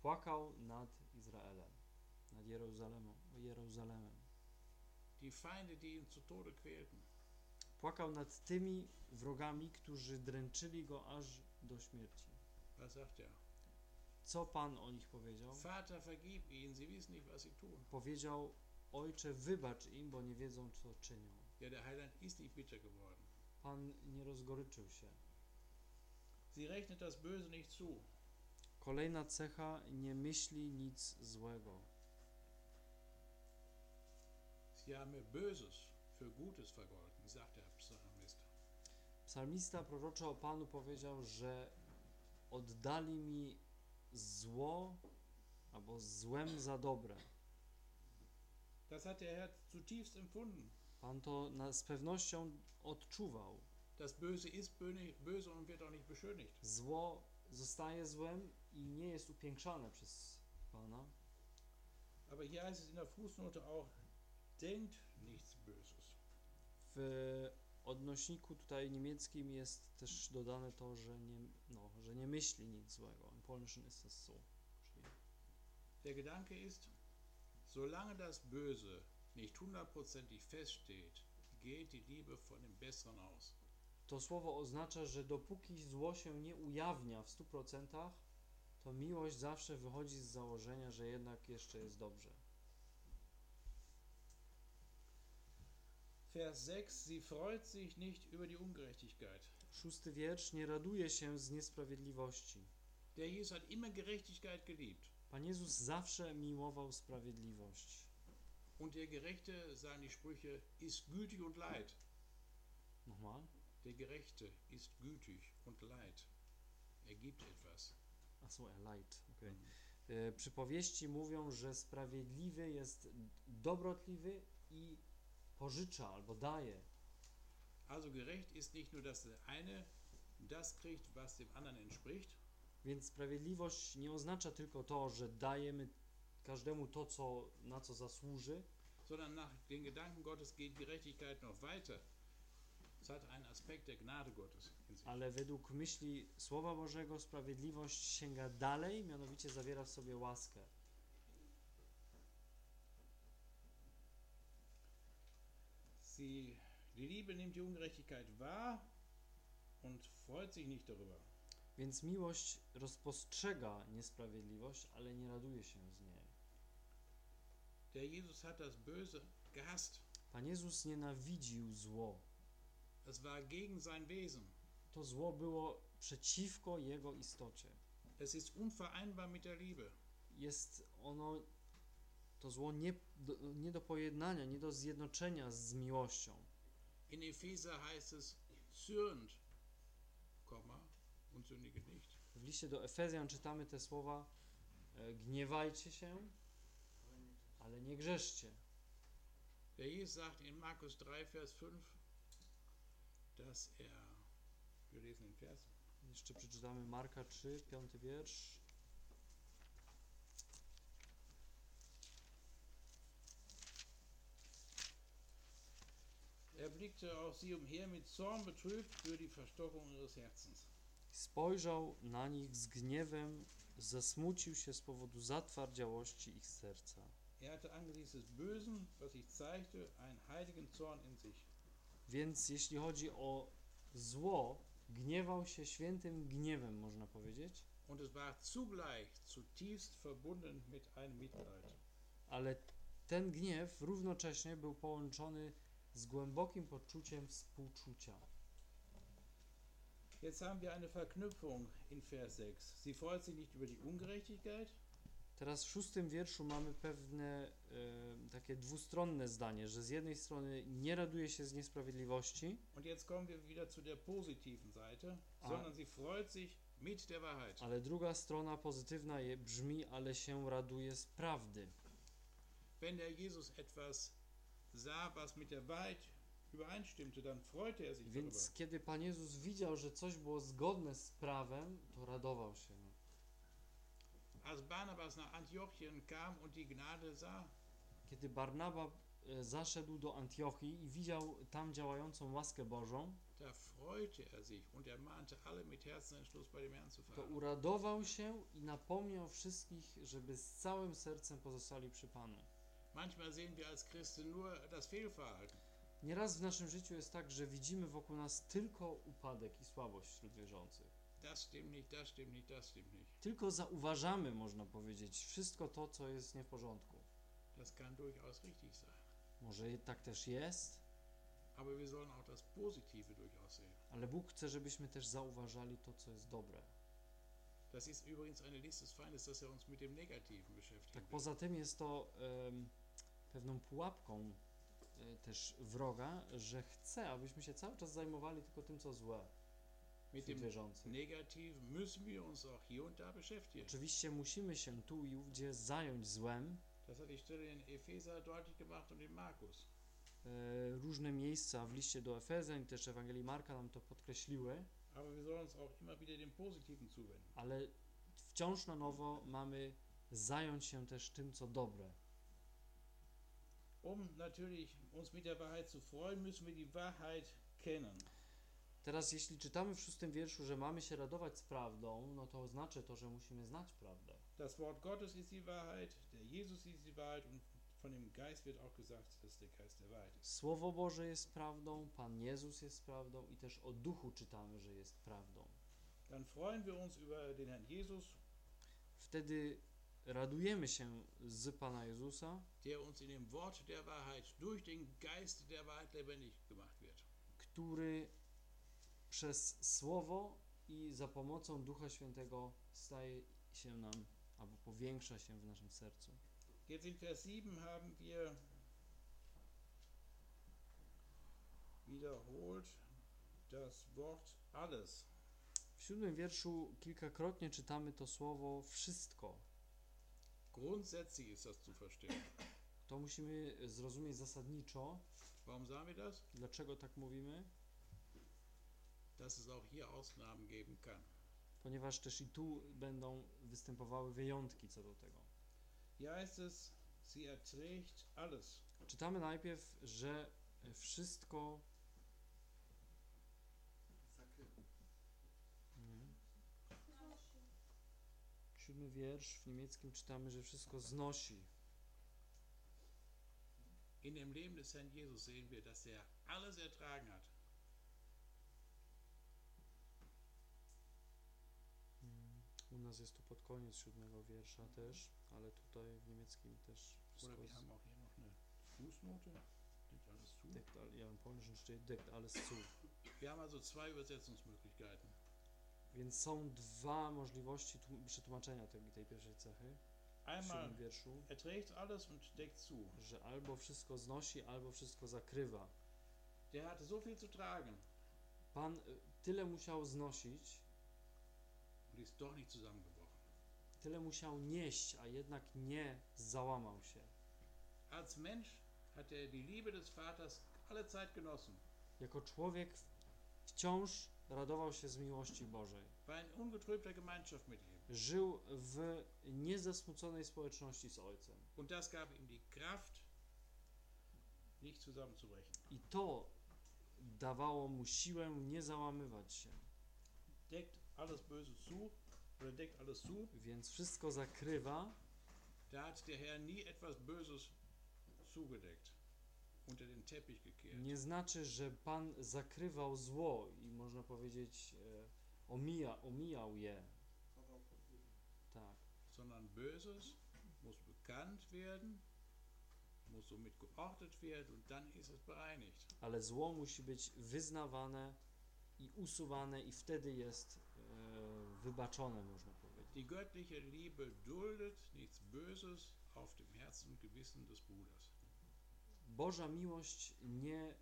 Speaker 2: płakał nad Izraelem, nad Jeruzalemem, Jeruzalemem.
Speaker 1: Die Feinde, die ihn zu Tode quälten.
Speaker 2: Płakał nad tymi wrogami, którzy dręczyli go aż do śmierci.
Speaker 1: Was sagt er?
Speaker 2: Co Pan o nich powiedział?
Speaker 1: Vater, vergib ihnen, sie wissen nicht, was sie tun.
Speaker 2: Powiedział: Ojcze, wybacz im, bo nie wiedzą, co czynią.
Speaker 1: Ja, der Heiland ist nicht bitter geworden.
Speaker 2: Pan nie rozgoryczył się.
Speaker 1: Sie rechnet das Böse nicht zu.
Speaker 2: Kolejna cecha: nie myśli nic złego.
Speaker 1: Sie haben Böses für Gutes vergolten, sagt der Psalmist.
Speaker 2: Psalmista proroczo o Panu powiedział, że oddali mi zło albo złem za dobre.
Speaker 1: Das hat der Herr zutiefst empfunden.
Speaker 2: Pan to na, z pewnością odczuwał.
Speaker 1: Das Böse ist böse und wird auch nicht beschönigt.
Speaker 2: Zło zostaje złem i nie jest upiększane przez Pana.
Speaker 1: Aber hier heißt es in der Fußnote auch, denkt nichts Böses.
Speaker 2: W odnośniku tutaj niemieckim jest też dodane to, że nie, no, że nie myśli nic złego. Im Polnischen ist das so.
Speaker 1: Der Gedanke ist, solange das Böse nicht hundertprozentig feststeht, geht die Liebe von dem Besseren aus.
Speaker 2: To słowo oznacza, że dopóki zło się nie ujawnia w 100%, to miłość zawsze wychodzi z założenia, że jednak jeszcze jest dobrze.
Speaker 1: Vers 6, sie freut sich nicht über die Ungerechtigkeit.
Speaker 2: Szósty wiersz nie raduje się z niesprawiedliwości.
Speaker 1: Der Jesus hat immer Gerechtigkeit geliebt.
Speaker 2: Pan Jezus zawsze miłował sprawiedliwość.
Speaker 1: Und der Gerechte, sagen die Sprüche, ist gütig und leid.
Speaker 2: Nochmal.
Speaker 1: Der Gerechte ist gütig und leid. Er gibt etwas.
Speaker 2: A so, er leid. Okay. E, Przypowieści mówią, że sprawiedliwy jest dobrotliwy i pożycza albo daje.
Speaker 1: Also gerecht ist nicht nur, dass der eine das kriegt, was dem anderen entspricht,
Speaker 2: Więc sprawiedliwość nie oznacza tylko to, że dajemy każdemu to, co, na co zasłuży,
Speaker 1: sondern nach den Gedanken Gottes geht Gerechtigkeit noch weiter. Es hat einen Aspekt der Gnade Gottes
Speaker 2: ale według myśli Słowa Bożego sprawiedliwość sięga dalej, mianowicie zawiera w sobie łaskę.
Speaker 1: Sie, die Liebe nimmt die Ungerechtigkeit wahr und freut sich nicht darüber.
Speaker 2: Więc miłość rozpostrzega niesprawiedliwość, ale nie raduje się z niej.
Speaker 1: Der Jesus hat das Böse gehasst.
Speaker 2: Pan Jezus nienawidził zło.
Speaker 1: Es war gegen sein Wesen.
Speaker 2: To zło było przeciwko Jego istocie.
Speaker 1: Es ist unvereinbar mit der Liebe.
Speaker 2: Jest ono, to zło nie do, nie do pojednania, nie do zjednoczenia z miłością.
Speaker 1: In Epheser heißt es, zürnt, und sündige nicht.
Speaker 2: W liście do Efezjan czytamy te słowa: e, Gniewajcie się, ale nie grzeszcie.
Speaker 1: Der Jesus sagt in Markus 3, Vers 5, dass er, wir lesen den Vers,
Speaker 2: Jeszcze przeczytamy Marka 3, 5 wiersz.
Speaker 1: er blickte auf sie umher mit Zorn betrübt für die Verstockung ihres Herzens.
Speaker 2: Spojrzał na nich z gniewem, zasmucił się z powodu zatwardziałości ich serca.
Speaker 1: Er hatte angesichts des Bösen, was sich zeigte, einen heiligen Zorn in sich.
Speaker 2: Więc jeśli chodzi o zło, gniewał się świętym gniewem, można powiedzieć,
Speaker 1: Und es war zugleich zutiefst verbunden mit einem Mitleid.
Speaker 2: ale ten gniew równocześnie był połączony z głębokim poczuciem współczucia.
Speaker 1: Jetzt haben wir eine Verknüpfung in Vers 6. Sie freut sich nicht über die Ungerechtigkeit,
Speaker 2: Teraz w szóstym wierszu mamy pewne e, takie dwustronne zdanie, że z jednej strony nie raduje się z niesprawiedliwości,
Speaker 1: Und jetzt kommen wir wieder zu der positiven Seite,
Speaker 2: Ah.
Speaker 1: sondern sie freut sich mit der Wahrheit.
Speaker 2: ale druga strona pozytywna je brzmi, ale się raduje z prawdy.
Speaker 1: Wenn der Jesus etwas sah, was mit der Wahrheit übereinstimmte, dann freute er sich
Speaker 2: Więc
Speaker 1: darüber.
Speaker 2: kiedy Pan Jezus widział, że coś było zgodne z prawem, to radował się.
Speaker 1: Als Barnabas nach Antiochien kam und die Gnade sah,
Speaker 2: Kiedy Barnaba e, zaszedł do Antiochii i widział tam działającą łaskę Bożą,
Speaker 1: da freute er sich und ermahnte alle mit Herzensentschluss bei dem Herrn zu
Speaker 2: to
Speaker 1: fahren.
Speaker 2: uradował się i napomniał wszystkich, żeby z całym sercem pozostali przy Panu.
Speaker 1: Manchmal sehen wir als Christen nur das Fehlverhalten.
Speaker 2: Nieraz w naszym życiu jest tak, że widzimy wokół nas tylko upadek i słabość wśród wierzących.
Speaker 1: Das stimmt nicht, das stimmt nicht, das stimmt nicht.
Speaker 2: Tylko zauważamy, można powiedzieć, wszystko to, co jest nie w porządku.
Speaker 1: Das kann durchaus richtig sein.
Speaker 2: Może tak też jest,
Speaker 1: Aber wir sollen auch das Positive durchaus sehen.
Speaker 2: ale Bóg chce, żebyśmy też zauważali to, co jest dobre.
Speaker 1: Das ist übrigens eine List des Feindes, dass er uns mit dem Negativen beschäftigt.
Speaker 2: Tak poza tym jest to em, pewną pułapką też wroga, że chce, abyśmy się cały czas zajmowali tylko tym, co złe
Speaker 1: Mit dem müssen wir uns auch hier und da beschäftigen.
Speaker 2: Oczywiście musimy się tu i ówdzie zająć złem.
Speaker 1: Das hat die Stelle in Epheser deutlich gemacht und in Markus.
Speaker 2: E, różne miejsca w liście do Efezeń, też Ewangelii Marka nam to podkreśliły,
Speaker 1: Aber wir sollen uns auch immer wieder dem Positiven zuwenden.
Speaker 2: ale wciąż na nowo mamy zająć się też tym, co dobre.
Speaker 1: Um natürlich uns mit der Wahrheit zu freuen, müssen wir die Wahrheit kennen.
Speaker 2: Teraz, jeśli czytamy w szóstym wierszu, że mamy się radować z prawdą, no to znaczy to, że musimy znać prawdę.
Speaker 1: Das Wort Gottes ist die Wahrheit, der Jesus ist die Wahrheit und von dem Geist wird auch gesagt, dass der Geist der Wahrheit ist.
Speaker 2: Słowo Boże jest prawdą, Pan Jezus jest prawdą i też o duchu czytamy, że jest prawdą.
Speaker 1: Dann freuen wir uns über den Herrn Jesus,
Speaker 2: Wtedy radujemy się z Pana Jezusa, który przez Słowo i za pomocą Ducha Świętego staje się nam albo powiększa się w naszym sercu.
Speaker 1: Jetzt in Vers 7 haben wir wiederholt das Wort alles.
Speaker 2: W siódmym wierszu kilkakrotnie czytamy to słowo wszystko.
Speaker 1: Grundsätzlich ist das zu verstehen.
Speaker 2: To musimy zrozumieć zasadniczo.
Speaker 1: Warum sagen wir das?
Speaker 2: Dlaczego tak mówimy?
Speaker 1: dass es auch hier Ausnahmen geben kann.
Speaker 2: ponieważ też i tu będą występowały wyjątki co do tego.
Speaker 1: Hier heißt es, sie erträgt alles.
Speaker 2: Czytamy najpierw, że wszystko. Nie. Siódmy wiersz w niemieckim czytamy, że wszystko znosi.
Speaker 1: In dem Leben des Herrn Jesus sehen wir, dass er alles ertragen hat.
Speaker 2: Mm, U nas jest tu pod koniec siódmego wiersza też, ale tutaj w niemieckim też
Speaker 1: Oder
Speaker 2: wszystko
Speaker 1: wir
Speaker 2: jest.
Speaker 1: haben auch hier noch eine Fußnote. Liegt alles zu.
Speaker 2: Deckt, ja, im Polnischen steht, deckt alles zu.
Speaker 1: Wir haben also zwei Übersetzungsmöglichkeiten.
Speaker 2: Więc są dwa możliwości tłum- przetłumaczenia tej, tej pierwszej cechy w
Speaker 1: Einmal
Speaker 2: wierszu.
Speaker 1: erträgt alles und deckt zu.
Speaker 2: że albo wszystko znosi, albo wszystko zakrywa.
Speaker 1: Der hatte so viel zu tragen
Speaker 2: Pan y, tyle musiał znosić,
Speaker 1: und ist doch nicht zusammengebrochen.
Speaker 2: tyle musiał nieść, a jednak nie załamał się.
Speaker 1: Als Mensch hat er die Liebe des Vaters alle Zeit genossen.
Speaker 2: Jako człowiek wciąż radował się z miłości Bożej. Żył w niezasmuconej społeczności z Ojcem. I to dawało mu siłę nie załamywać się.
Speaker 1: Deckt alles Böse zu oder deckt alles zu.
Speaker 2: Więc wszystko zakrywa,
Speaker 1: Da hat der Herr nie etwas Böses zugedeckt, unter den Teppich gekehrt.
Speaker 2: Nie znaczy, że Pan zakrywał zło i można powiedzieć e, omija, omijał je. Tak.
Speaker 1: sondern Böses muss bekannt werden, muss somit geordnet werden und dann ist es bereinigt.
Speaker 2: ale zło musi być wyznawane i usuwane i wtedy jest e, wybaczone, można powiedzieć.
Speaker 1: Die göttliche Liebe duldet nichts Böses auf dem Herzen und Gewissen des Bruders.
Speaker 2: Boża miłość nie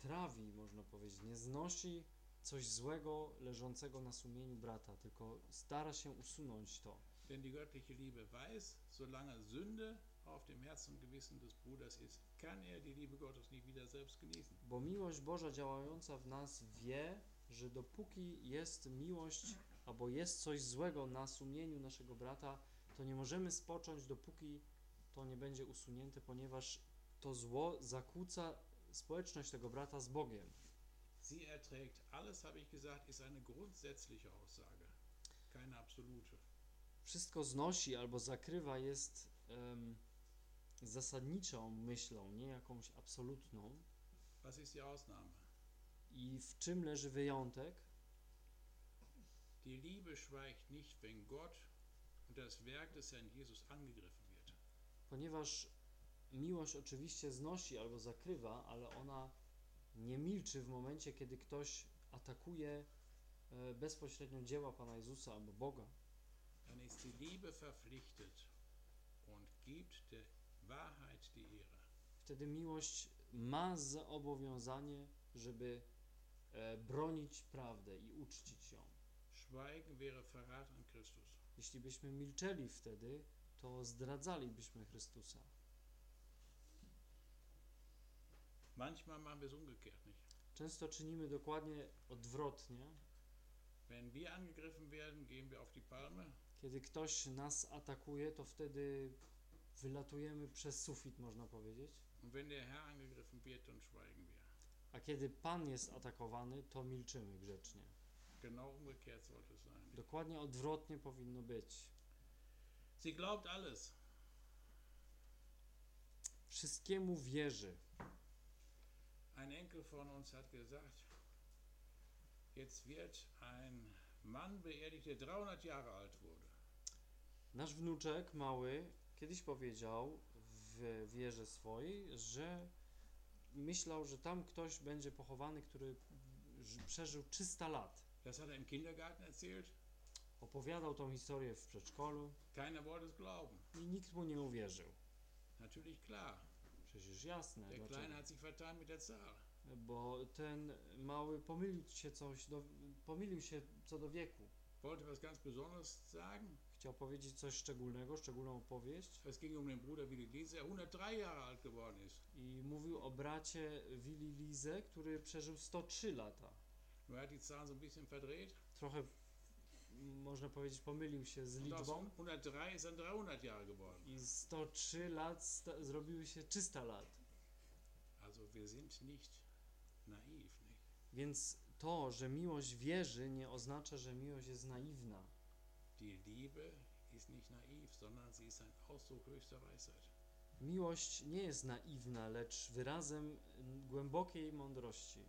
Speaker 2: trawi, można powiedzieć, nie znosi coś złego leżącego na sumieniu brata, tylko stara się usunąć to.
Speaker 1: Denn die göttliche Liebe weiß, solange Sünde auf dem Herzen und Gewissen des Bruders ist, kann er die Liebe Gottes nicht wieder selbst genießen.
Speaker 2: Bo miłość Boża działająca w nas wie, że dopóki jest miłość albo jest coś złego na sumieniu naszego brata, to nie możemy spocząć, dopóki to nie będzie usunięte, ponieważ to zło zakłóca społeczność tego brata z Bogiem.
Speaker 1: Sie erträgt alles, habe ich gesagt, ist eine grundsätzliche Aussage, keine absolute.
Speaker 2: Wszystko znosi albo zakrywa jest em, zasadniczą myślą, nie jakąś absolutną.
Speaker 1: Was ist die Ausnahme?
Speaker 2: I w czym leży wyjątek?
Speaker 1: Die Liebe schweigt nicht, wenn Gott und das Werk des Herrn Jesus angegriffen wird.
Speaker 2: Ponieważ miłość oczywiście znosi albo zakrywa, ale ona nie milczy w momencie, kiedy ktoś atakuje e, bezpośrednio dzieła Pana Jezusa albo Boga.
Speaker 1: Dann ist die Liebe verpflichtet und gibt der Wahrheit die Ehre.
Speaker 2: Wtedy miłość ma zobowiązanie, żeby e, bronić prawdę i uczcić ją.
Speaker 1: Schweigen wäre Verrat an Christus.
Speaker 2: Jeśli byśmy milczeli wtedy, to zdradzalibyśmy Chrystusa.
Speaker 1: Manchmal machen wir es umgekehrt nicht.
Speaker 2: Często czynimy dokładnie odwrotnie.
Speaker 1: Wenn wir angegriffen werden, gehen wir auf die Palme
Speaker 2: Kiedy ktoś nas atakuje, to wtedy wylatujemy przez sufit, można powiedzieć.
Speaker 1: und wenn der Herr angegriffen wird, dann schweigen wir.
Speaker 2: A kiedy Pan jest atakowany, to milczymy grzecznie.
Speaker 1: Genau umgekehrt sollte es sein.
Speaker 2: Dokładnie odwrotnie powinno być.
Speaker 1: Sie glaubt alles.
Speaker 2: Wszystkiemu wierzy.
Speaker 1: Ein Enkel von uns hat gesagt, jetzt wird ein Mann beerdigt, der 300 Jahre alt wurde.
Speaker 2: Nasz wnuczek mały kiedyś powiedział w wierze swojej, że myślał, że tam ktoś będzie pochowany, który przeżył 300 lat.
Speaker 1: Das hat er im Kindergarten erzählt.
Speaker 2: Opowiadał tą historię w przedszkolu
Speaker 1: Keiner wollte es glauben.
Speaker 2: i nikt mu nie uwierzył.
Speaker 1: Natürlich klar.
Speaker 2: Przecież jasne,
Speaker 1: Der
Speaker 2: dlaczego?
Speaker 1: Kleine hat sich vertan mit der Zahl.
Speaker 2: bo ten mały pomylił się coś, do, pomylił się co do wieku.
Speaker 1: Wollte was ganz Besonderes sagen.
Speaker 2: Chciał powiedzieć coś szczególnego, szczególną opowieść
Speaker 1: Es ging um den Bruder Willi Lise, der 103 Jahre alt geworden ist.
Speaker 2: i mówił o bracie Willi Lize, który przeżył 103 lata.
Speaker 1: Er hat die Zahlen so ein bisschen verdreht.
Speaker 2: trochę można powiedzieć pomylił się z liczbą
Speaker 1: 103 ist dann 300 Jahre geworden.
Speaker 2: i 103 lat zrobiły się 300 lat.
Speaker 1: Also wir sind nicht naiv. Nicht?
Speaker 2: Więc to, że miłość wierzy, nie oznacza, że miłość jest naiwna.
Speaker 1: Die Liebe ist nicht naiv, sondern sie ist ein Ausdruck höchster Weisheit.
Speaker 2: Miłość nie jest naiwna, lecz wyrazem głębokiej mądrości.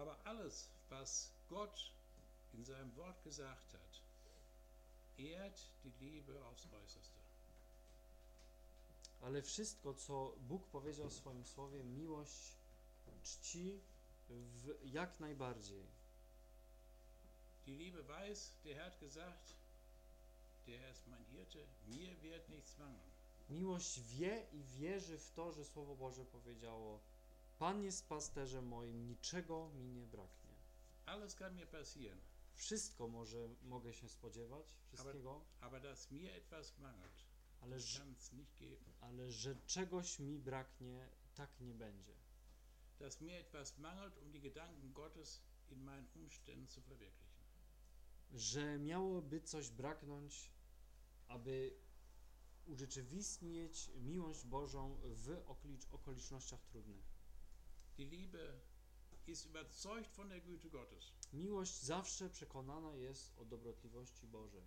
Speaker 1: Aber alles, was Gott in seinem Wort gesagt hat, ehrt die Liebe aufs Äußerste.
Speaker 2: Ale wszystko, co Bóg powiedział w swoim słowie, miłość czci jak najbardziej.
Speaker 1: Die Liebe weiß, der Herr hat gesagt, der ist mein Hirte, mir wird nichts mangeln.
Speaker 2: Miłość wie i wierzy w to, że Słowo Boże powiedziało: Pan jest pasterzem moim, niczego mi nie braknie.
Speaker 1: Alles kann mir passieren,
Speaker 2: Wszystko może mogę się spodziewać, wszystkiego,
Speaker 1: aber dass mir etwas mangelt,
Speaker 2: ale, ale że czegoś mi braknie, tak nie będzie.
Speaker 1: Dass mir etwas mangelt, um die Gedanken Gottes in meinen Umständen zu verwirklichen.
Speaker 2: Że miałoby coś braknąć, aby urzeczywistnić miłość Bożą w okolicznościach trudnych. Miłość zawsze przekonana jest o dobrotliwości Bożej.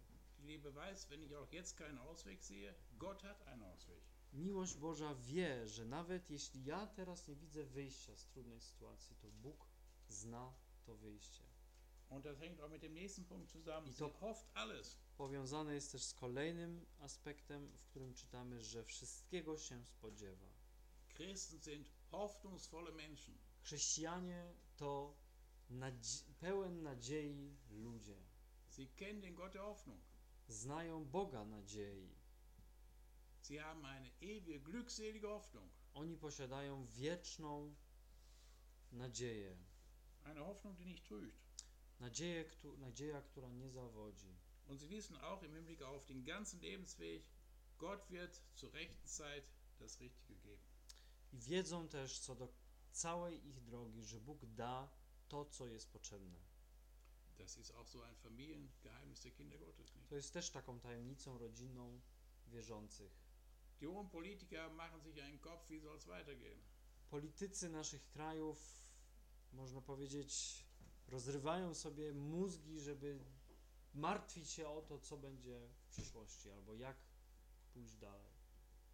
Speaker 2: Miłość Boża wie, że nawet jeśli ja teraz nie widzę wyjścia z trudnej sytuacji, to Bóg zna to wyjście. I to-
Speaker 1: hofft alles.
Speaker 2: Powiązane jest też z kolejnym aspektem, w którym czytamy, że wszystkiego się spodziewa.
Speaker 1: Christen sind hoffnungsvolle Menschen.
Speaker 2: Chrześcijanie to nadzi- pełen nadziei ludzie.
Speaker 1: Sie kennen den Gott der Hoffnung.
Speaker 2: Znają Boga nadziei.
Speaker 1: Sie haben eine ewige, glückselige Hoffnung.
Speaker 2: Oni posiadają wieczną nadzieję.
Speaker 1: Eine Hoffnung, die nicht trügt.
Speaker 2: Nadzieję, któ- nadzieja, która nie zawodzi.
Speaker 1: Und sie wissen auch im Hinblick auf den ganzen Lebensweg, Gott wird zur rechten Zeit das Richtige geben.
Speaker 2: I wiedzą też co do całej ich drogi, że Bóg da to, co jest potrzebne. To jest też taką tajemnicą rodzinną wierzących.
Speaker 1: Die hohen Politiker machen sich einen Kopf, wie soll es weitergehen.
Speaker 2: Politycy naszych krajów, można powiedzieć, rozrywają sobie mózgi, żeby martwić się o to, co będzie w przyszłości albo jak pójść dalej.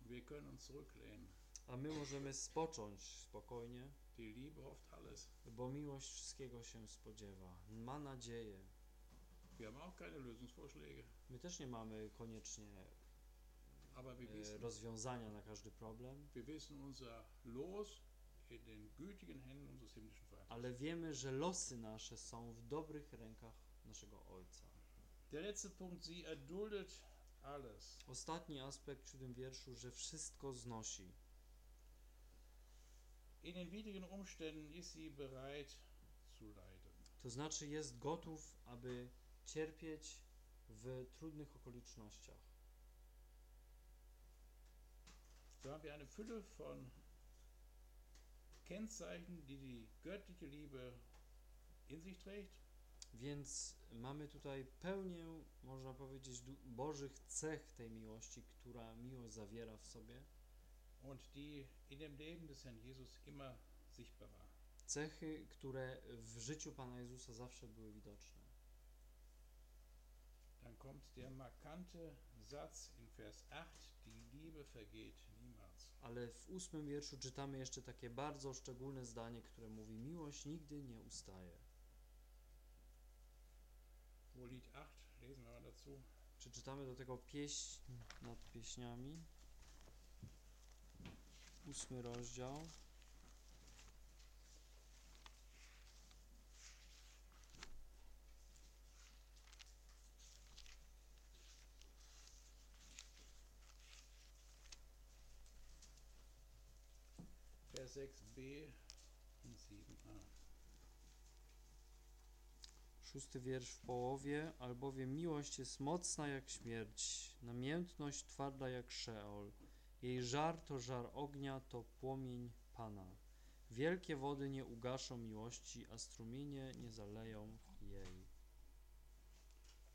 Speaker 1: Wir können uns zurücklehnen.
Speaker 2: A my możemy spocząć spokojnie,
Speaker 1: Die Liebe hofft alles.
Speaker 2: bo miłość wszystkiego się spodziewa, ma nadzieję.
Speaker 1: Wir haben auch keine Lösungsvorschläge,
Speaker 2: My też nie mamy koniecznie
Speaker 1: aber wir
Speaker 2: e,
Speaker 1: wissen,
Speaker 2: rozwiązania na każdy problem,
Speaker 1: wir wissen unser Los in den gütigen Händen unseres himmlischen Vaters.
Speaker 2: ale wiemy, że losy nasze są w dobrych rękach naszego Ojca.
Speaker 1: Der letzte Punkt, sie erduldet alles.
Speaker 2: Ostatni aspekt w siódmym wierszu, że wszystko znosi.
Speaker 1: In den widrigen Umständen ist sie bereit zu leiden.
Speaker 2: To znaczy jest gotów, aby cierpieć w trudnych okolicznościach.
Speaker 1: So haben wir eine Fülle von Kennzeichen, die die göttliche Liebe in sich trägt.
Speaker 2: Więc mamy tutaj pełnię, można powiedzieć, Bożych cech tej miłości, która miłość zawiera w sobie.
Speaker 1: Und die in dem Leben des Herrn Jesus immer sichtbar war.
Speaker 2: Cechy, które w życiu Pana Jezusa zawsze były widoczne.
Speaker 1: Dann kommt der markante Satz in Vers 8, die Liebe vergeht niemals.
Speaker 2: Ale w ósmym wierszu czytamy jeszcze takie bardzo szczególne zdanie, które mówi: Miłość nigdy nie ustaje.
Speaker 1: Wo Lied 8, lesen wir mal dazu.
Speaker 2: Przeczytamy do tego pieśń nad pieśniami. Ósmy rozdział.
Speaker 1: Vers 6b und 7a.
Speaker 2: Szósty wiersz w połowie, albowiem miłość jest mocna jak śmierć, namiętność twarda jak szeol. Jej żar to żar ognia, to płomień Pana. Wielkie wody nie ugaszą miłości, a strumienie nie zaleją jej.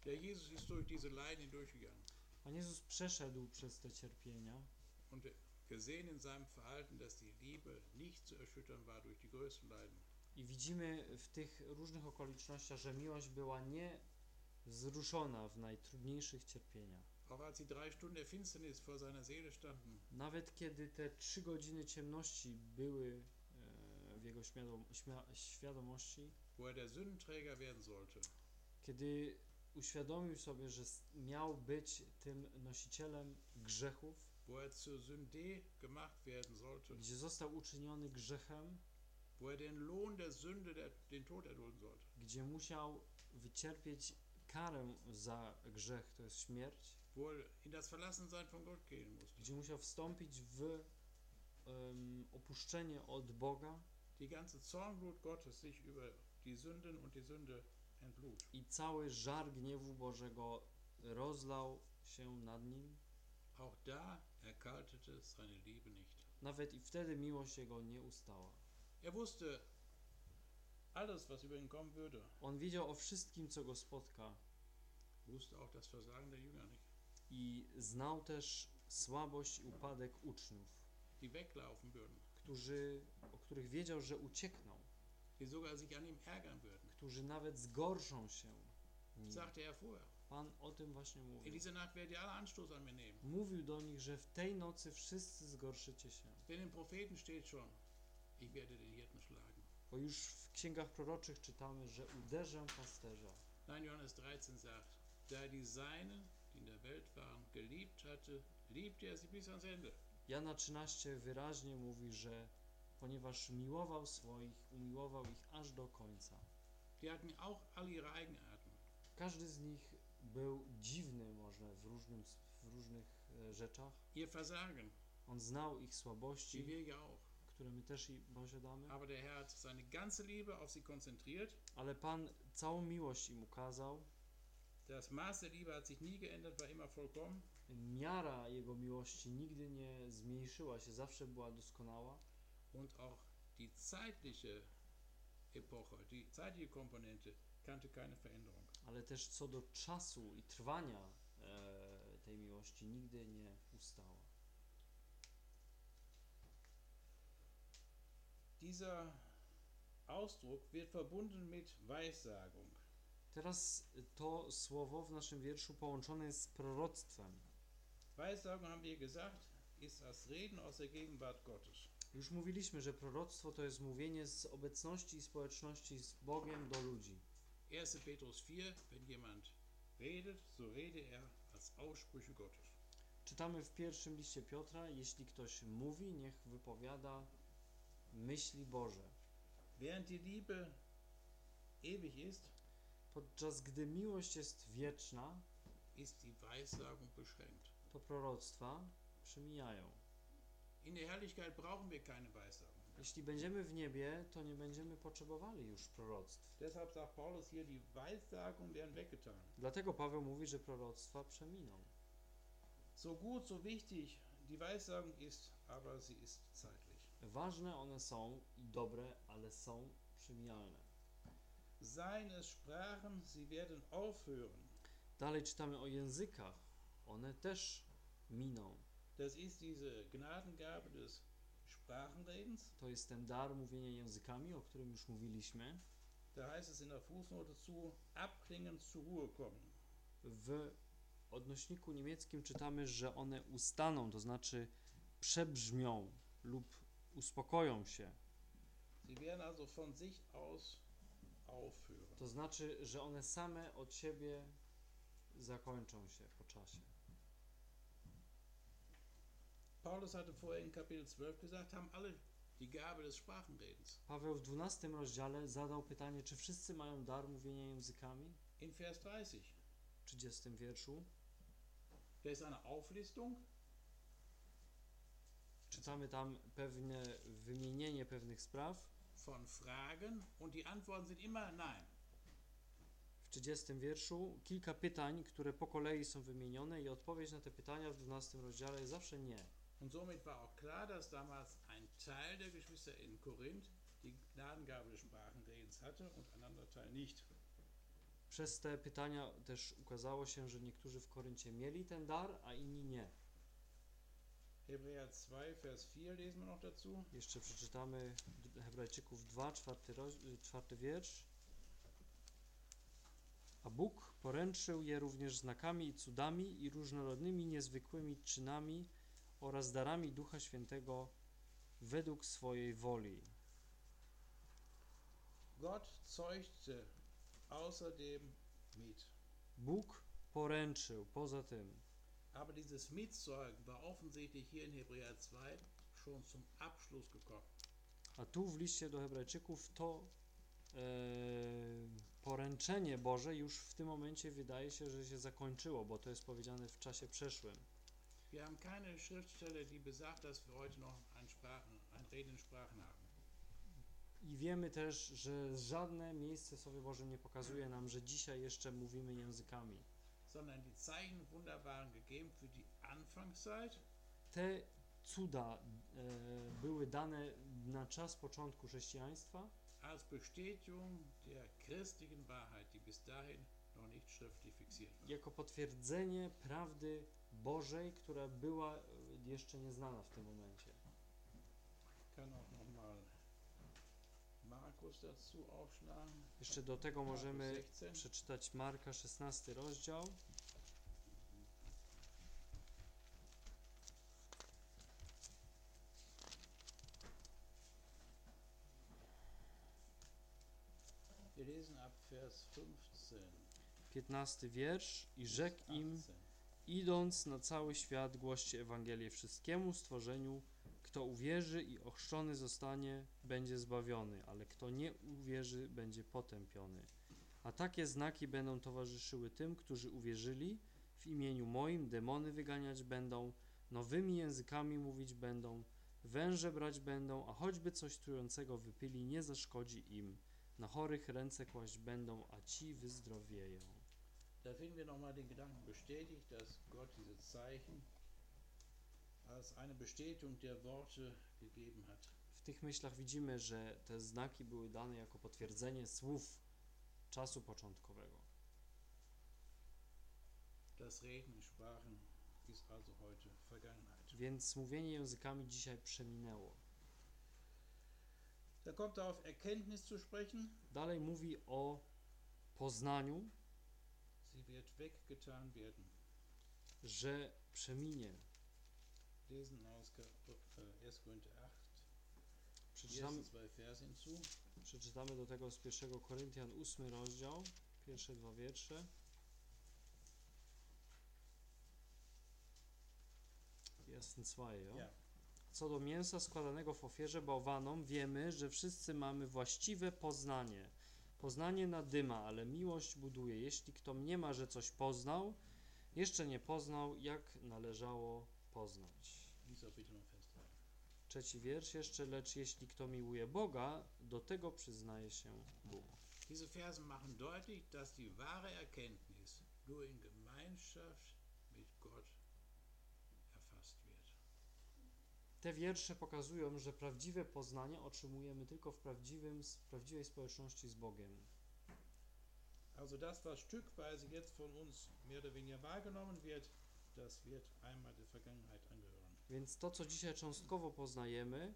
Speaker 1: Der Jesus ist durch diese Leiden durchgegangen
Speaker 2: Pan Jezus przeszedł przez te cierpienia
Speaker 1: und gesehen in seinem Verhalten, dass die Liebe nicht zu erschüttern war durch die größten Leiden.
Speaker 2: i widzimy w tych różnych okolicznościach, że miłość była nie wzruszona w najtrudniejszych cierpieniach. Nawet kiedy te trzy godziny ciemności były e, w jego śmiadom, śmia, świadomości,
Speaker 1: er
Speaker 2: kiedy uświadomił sobie, że miał być tym nosicielem grzechów,
Speaker 1: er
Speaker 2: gdzie został uczyniony grzechem,
Speaker 1: er
Speaker 2: gdzie musiał wycierpieć karę za grzech, to jest śmierć,
Speaker 1: wo er in das Verlassensein von Gott gehen musste.
Speaker 2: gdzie musiał wstąpić w em, opuszczenie od Boga
Speaker 1: Die ganze Zornblut Gottes sich über die Sünden und die Sünde entlud.
Speaker 2: i cały żar gniewu Bożego rozlał się nad nim,
Speaker 1: Auch da erkaltete seine Liebe nicht.
Speaker 2: nawet i wtedy miłość jego nie ustała.
Speaker 1: Er wusste alles, was über ihn kommen würde,
Speaker 2: On wiedział o wszystkim, co go spotka
Speaker 1: wusste auch das Versagen der Jünger nicht,
Speaker 2: i znał też słabość i upadek uczniów, którzy, o których wiedział, że uciekną, którzy nawet zgorszą się nim.
Speaker 1: Er.
Speaker 2: Pan o tym właśnie mówił. Mówił do nich, że w tej nocy wszyscy zgorszycie się. Bo już w księgach proroczych czytamy, że uderzę pasterza.
Speaker 1: Nein, Johannes 13 sagt, da die Seinen, in der Welt waren, geliebt hatte, liebte er sie bis ans Ende.
Speaker 2: Jana 13 wyraźnie mówi, że ponieważ miłował swoich, umiłował ich aż do końca.
Speaker 1: Die hatten auch alle ihre Eigenarten.
Speaker 2: Każdy z nich był dziwny może w, różnym, w różnych e, rzeczach.
Speaker 1: Ihr Versagen,
Speaker 2: On znał ich
Speaker 1: die
Speaker 2: słabości,
Speaker 1: wir ja auch.
Speaker 2: które my też i posiadamy,
Speaker 1: Aber der Herr hat seine ganze Liebe auf sie konzentriert.
Speaker 2: ale Pan całą miłość im ukazał.
Speaker 1: Das Maß der Liebe hat sich nie geändert, war immer vollkommen.
Speaker 2: Miara Jego miłości nigdy nie zmniejszyła się, zawsze była doskonała.
Speaker 1: Und auch die zeitliche Epoche, die zeitliche Komponente kannte keine Veränderung.
Speaker 2: ale też co do czasu i trwania e, tej miłości nigdy nie ustała.
Speaker 1: Dieser Ausdruck wird verbunden mit Weissagung.
Speaker 2: Teraz to słowo w naszym wierszu połączone jest z proroctwem.
Speaker 1: Weissagung, haben wir gesagt, ist das Reden aus der Gegenwart Gottes.
Speaker 2: Już mówiliśmy, że proroctwo to jest mówienie z obecności i społeczności z Bogiem do ludzi.
Speaker 1: 1. Petrus 4, wenn jemand redet, so rede er als Aussprüche Gottes.
Speaker 2: Czytamy w pierwszym liście Piotra, jeśli ktoś mówi, niech wypowiada myśli Boże.
Speaker 1: Während die Liebe ewig ist,
Speaker 2: Podczas gdy miłość jest wieczna,
Speaker 1: ist die Weissagung beschränkt.
Speaker 2: to proroctwa przemijają.
Speaker 1: In der Herrlichkeit brauchen wir keine Weissagung.
Speaker 2: Jeśli będziemy w niebie, to nie będziemy potrzebowali już proroctw.
Speaker 1: Deshalb sagt Paulus hier, die Weissagung werden weggetan.
Speaker 2: Dlatego Paweł mówi, że proroctwa przeminą.
Speaker 1: So gut, so wichtig die Weissagung ist, aber sie ist zeitlich.
Speaker 2: Ważne one są i dobre, ale są przemijalne.
Speaker 1: Seien es Sprachen, sie werden aufhören.
Speaker 2: Dalej czytamy o językach. One też miną.
Speaker 1: Das ist diese Gnadengabe des Sprachenredens.
Speaker 2: To jest ten dar mówienia językami, o którym już mówiliśmy.
Speaker 1: Da heißt es in der Fußnote zu, abklingen, zur Ruhe kommen.
Speaker 2: W odnośniku niemieckim czytamy, że one ustaną, to znaczy przebrzmią lub uspokoją się.
Speaker 1: Sie werden also von sich aus.
Speaker 2: To znaczy, że one same od siebie zakończą się po czasie.
Speaker 1: Paulus hatte vorher in Kapitel 12 gesagt, haben alle die Gabe des Sprachenredens.
Speaker 2: Paweł w 12 rozdziale zadał pytanie, czy wszyscy mają dar mówienia językami?
Speaker 1: In Vers 30.
Speaker 2: W 30 wierszu
Speaker 1: Da ist eine Auflistung
Speaker 2: czytamy tam pewne wymienienie pewnych spraw.
Speaker 1: Von Fragen und die Antworten sind immer nein.
Speaker 2: W 30 wierszu kilka pytań, które po kolei są wymienione i odpowiedź na te pytania w 12 rozdziale jest zawsze nie.
Speaker 1: Und somit war auch klar, dass damals ein Teil der Geschwister in Korinth die Gnadengabe des Sprachenredens hatte und ein anderer Teil nicht.
Speaker 2: Przez te pytania też ukazało się, że niektórzy w Koryncie mieli ten dar, a inni nie.
Speaker 1: Hebräer 2, Vers 4 lesen wir noch dazu.
Speaker 2: Jeszcze przeczytamy Hebrajczyków 2, czwarty, roz, czwarty wiersz. A Bóg poręczył je również znakami i cudami i różnorodnymi niezwykłymi czynami oraz darami Ducha Świętego według swojej woli.
Speaker 1: Gott zeugte außerdem mit.
Speaker 2: Bóg poręczył poza tym.
Speaker 1: Aber dieses Mitzeugen war offensichtlich hier in Hebräer 2 schon zum Abschluss gekommen.
Speaker 2: A tu w liście do Hebrajczyków to e, poręczenie Boże już w tym momencie wydaje się, że się zakończyło, bo to jest powiedziane w czasie przeszłym.
Speaker 1: Wir haben keine Schriftstelle, die besagt, dass wir heute noch ein, Sprachen, ein Reden in Sprachen haben.
Speaker 2: I wiemy też, że żadne miejsce Słowie Bożym nie pokazuje nam, że dzisiaj jeszcze mówimy językami.
Speaker 1: Sondern die Zeichen und Wunder waren gegeben für die Anfangszeit
Speaker 2: Te cuda e, były dane na czas początku chrześcijaństwa
Speaker 1: als Bestätigung der christlichen Wahrheit, die bis dahin noch nicht schriftlich fixiert war.
Speaker 2: jako potwierdzenie prawdy Bożej, która była e, jeszcze nieznana w tym momencie.
Speaker 1: Kann auch aufschlagen.
Speaker 2: Jeszcze do tego możemy
Speaker 1: 16.
Speaker 2: przeczytać Marka 16 rozdział.
Speaker 1: Wir lesen ab Vers 15.
Speaker 2: 15 wiersz i rzekł im
Speaker 1: 18.
Speaker 2: idąc na cały świat głoście Ewangelię wszystkiemu stworzeniu kto uwierzy i ochrzczony zostanie będzie zbawiony ale kto nie uwierzy będzie potępiony. A takie znaki będą towarzyszyły tym którzy uwierzyli w imieniu moim demony wyganiać będą nowymi językami mówić będą węże brać będą a choćby coś trującego wypili nie zaszkodzi im. Na chorych ręce kłaść będą a ci wyzdrowieją.
Speaker 1: Da wir nochmal den Gedanken bestätigt, dass Gott diese Zeichen als eine Bestätigung der Worte gegeben hat.
Speaker 2: W tych myślach widzimy, że te znaki były dane jako potwierdzenie słów czasu początkowego.
Speaker 1: Das Reden Sprachen ist also heute Vergangenheit.
Speaker 2: Więc mówienie językami dzisiaj przeminęło.
Speaker 1: Da kommt er auf Erkenntnis zu sprechen.
Speaker 2: Dalej mówi o poznaniu,
Speaker 1: Sie wird weggetan werden.
Speaker 2: że przeminie.
Speaker 1: Lesen aus Ka- 1. Korinther 8, die
Speaker 2: Przeczytamy, przeczytamy do tego z 1 Koryntian 8 rozdział, pierwsze dwa wiersze. Jasne?
Speaker 1: Ja.
Speaker 2: Co do mięsa składanego w ofierze bałwanom, wiemy, że wszyscy mamy właściwe poznanie. Poznanie nadyma, ale miłość buduje. Jeśli kto mniema, że coś poznał, jeszcze nie poznał, jak należało poznać.
Speaker 1: Lies auch bitte noch Vers 3.
Speaker 2: Trzeci wiersz jeszcze, lecz jeśli kto miłuje Boga, do tego przyznaje się Bóg.
Speaker 1: Diese Versen machen deutlich, dass die wahre Erkenntnis nur in Gemeinschaft mit Gott erfasst wird.
Speaker 2: Te wiersze pokazują, że prawdziwe poznanie otrzymujemy tylko w prawdziwym, prawdziwej społeczności z Bogiem.
Speaker 1: Also das, was stückweise jetzt von uns mehr oder weniger wahrgenommen wird, das wird einmal der Vergangenheit angehören.
Speaker 2: Więc to, co dzisiaj cząstkowo poznajemy,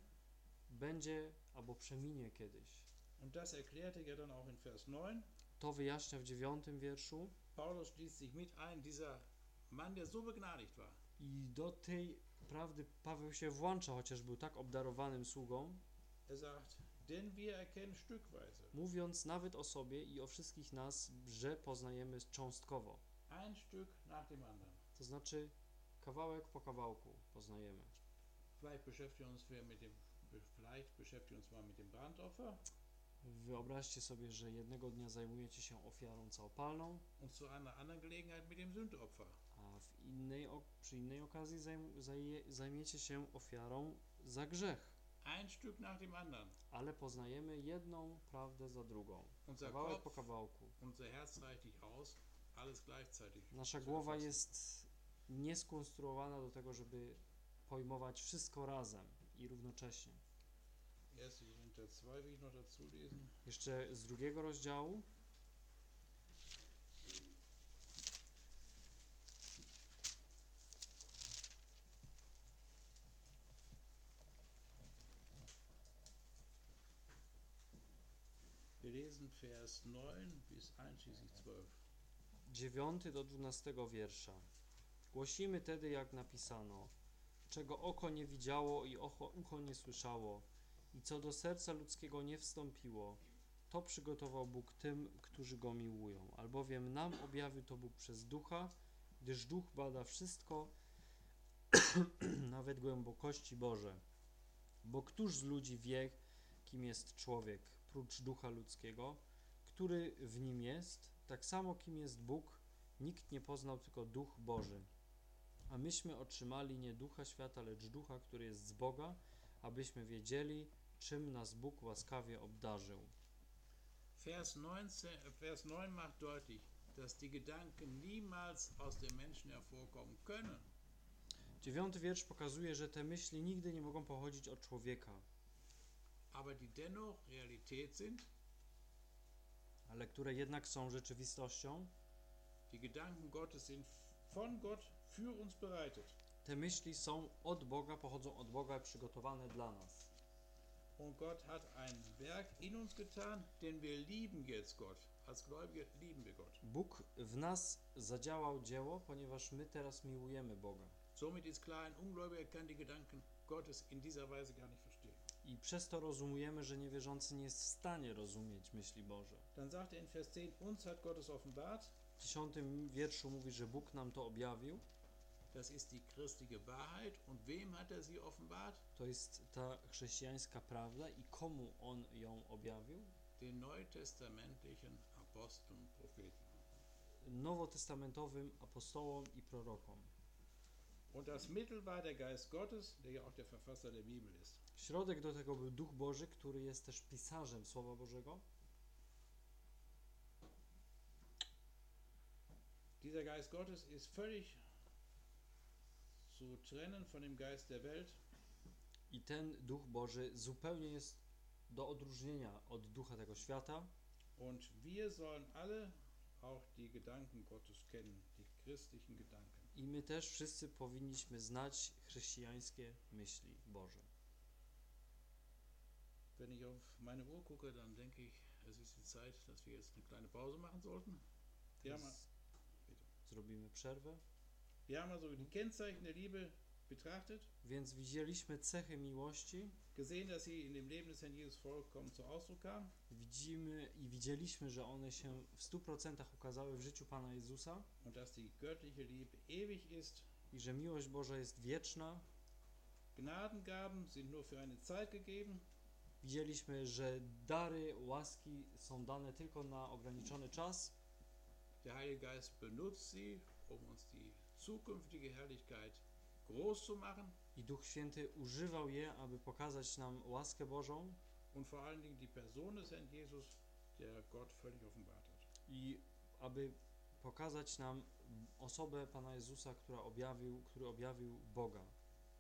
Speaker 2: będzie albo przeminie kiedyś.
Speaker 1: Und das erklärte ja dann auch in Vers 9.
Speaker 2: To wyjaśnia w dziewiątym wierszu.
Speaker 1: Paulus schließt sich mit ein, dieser Mann, der so begnadigt war,
Speaker 2: I do tej prawdy Paweł się włącza, chociaż był tak obdarowanym sługą,
Speaker 1: er sagt, denn wir erkennen stückweise,
Speaker 2: mówiąc nawet o sobie i o wszystkich nas, że poznajemy cząstkowo.
Speaker 1: ein Stück nach dem anderen.
Speaker 2: To znaczy kawałek po kawałku poznajemy.
Speaker 1: Vielleicht beschäftigen uns wir mit dem, vielleicht beschäftigen uns mal mit dem Brandopfer
Speaker 2: Wyobraźcie sobie, że jednego dnia zajmujecie się ofiarą całopalną,
Speaker 1: und zu einer anderen Gelegenheit mit dem Sündopfer.
Speaker 2: a w innej, przy innej okazji zajm, zaje, zajmiecie się ofiarą za grzech.
Speaker 1: Ein Stück nach dem anderen.
Speaker 2: Ale poznajemy jedną prawdę za drugą.
Speaker 1: Unser
Speaker 2: Kawałek po kawałku.
Speaker 1: unser Herz reicht nicht aus, alles gleichzeitig.
Speaker 2: Nasza głowa jest nieskonstruowana do tego, żeby pojmować wszystko razem i równocześnie.
Speaker 1: 1. Korinther 2 will ich noch dazu lesen.
Speaker 2: Jeszcze z drugiego rozdziału.
Speaker 1: Wir lesen Vers 9 bis einschließlich 12.
Speaker 2: 9 do 12 wiersza. Głosimy tedy, jak napisano, czego oko nie widziało i ocho, ucho nie słyszało, i co do serca ludzkiego nie wstąpiło, to przygotował Bóg tym, którzy go miłują. Albowiem nam objawił to Bóg przez ducha, gdyż duch bada wszystko, (clears throat) nawet głębokości Boże. Bo któż z ludzi wie, kim jest człowiek, prócz ducha ludzkiego, który w nim jest, tak samo kim jest Bóg, nikt nie poznał tylko duch Boży. A myśmy otrzymali nie ducha świata, lecz ducha, który jest z Boga, abyśmy wiedzieli, czym nas Bóg łaskawie obdarzył.
Speaker 1: Vers 19, äh, Vers 9 macht deutlich, dass die Gedanken niemals aus dem Menschen hervorkommen können.
Speaker 2: Dziewiąty wiersz pokazuje, że te myśli nigdy nie mogą pochodzić od człowieka,
Speaker 1: aber die dennoch Realität sind.
Speaker 2: ale które jednak są rzeczywistością.
Speaker 1: Die Gedanken Gottes sind von Gott für uns bereitet.
Speaker 2: Te myśli są od Boga, pochodzą od Boga, przygotowane dla nas.
Speaker 1: Und Gott hat ein Werk in uns getan, denn wir lieben jetzt Gott. Als Gläubige lieben wir Gott.
Speaker 2: Bóg w nas zadziałał dzieło, ponieważ my teraz miłujemy Boga.
Speaker 1: Somit ist klar, ein Ungläubiger kann die Gedanken Gottes in dieser Weise gar nicht verstehen.
Speaker 2: I przez to rozumiemy, że niewierzący nie jest w stanie rozumieć myśli Boże.
Speaker 1: Dann sagt er in Vers 10, uns hat Gottes offenbart,
Speaker 2: W dziesiątym wierszu mówi, że Bóg nam to objawił.
Speaker 1: Das ist die christliche Wahrheit. Und wem hat er sie offenbart?
Speaker 2: To jest ta chrześcijańska prawda i komu On ją objawił?
Speaker 1: Den neutestamentlichen Aposteln Propheten.
Speaker 2: Nowotestamentowym apostołom i prorokom.
Speaker 1: Und das Mittel war der Geist Gottes, der ja auch der Verfasser der Bibel ist.
Speaker 2: Środek do tego był Duch Boży, który jest też pisarzem Słowa Bożego.
Speaker 1: Dieser Geist Gottes ist völlig zu trennen von dem Geist der Welt.
Speaker 2: I ten Duch Boży zupełnie jest do odróżnienia od ducha tego świata.
Speaker 1: Und wir sollen alle auch die Gedanken Gottes kennen, die christlichen Gedanken.
Speaker 2: I my też wszyscy powinniśmy znać chrześcijańskie myśli Boże.
Speaker 1: Wenn ich auf meine Uhr gucke, dann denke ich, es ist die Zeit, dass wir jetzt eine kleine Pause machen sollten.
Speaker 2: Teraz zrobimy przerwę.
Speaker 1: Wir haben also die Kennzeichen der Liebe betrachtet,
Speaker 2: Więc widzieliśmy cechy miłości,
Speaker 1: gesehen, dass sie in dem Leben des Herrn Jesus vollkommen zum Ausdruck kamen.
Speaker 2: widzimy i widzieliśmy, że one się w 100% ukazały w życiu Pana Jezusa
Speaker 1: und dass die göttliche Liebe ewig ist.
Speaker 2: i że miłość Boża jest wieczna.
Speaker 1: Gnadengaben sind nur für eine Zeit gegeben.
Speaker 2: Widzieliśmy, że dary łaski są dane tylko na ograniczony czas
Speaker 1: Der Heilige Geist benutzt sie, um uns die zukünftige Herrlichkeit groß zu machen
Speaker 2: i Duch Święty używał je, aby pokazać nam łaskę Bożą
Speaker 1: und vor allen Dingen die Person des Herrn Jesus, der Gott völlig offenbart hat.
Speaker 2: i aby pokazać nam osobę Pana Jezusa, która objawił, który objawił Boga.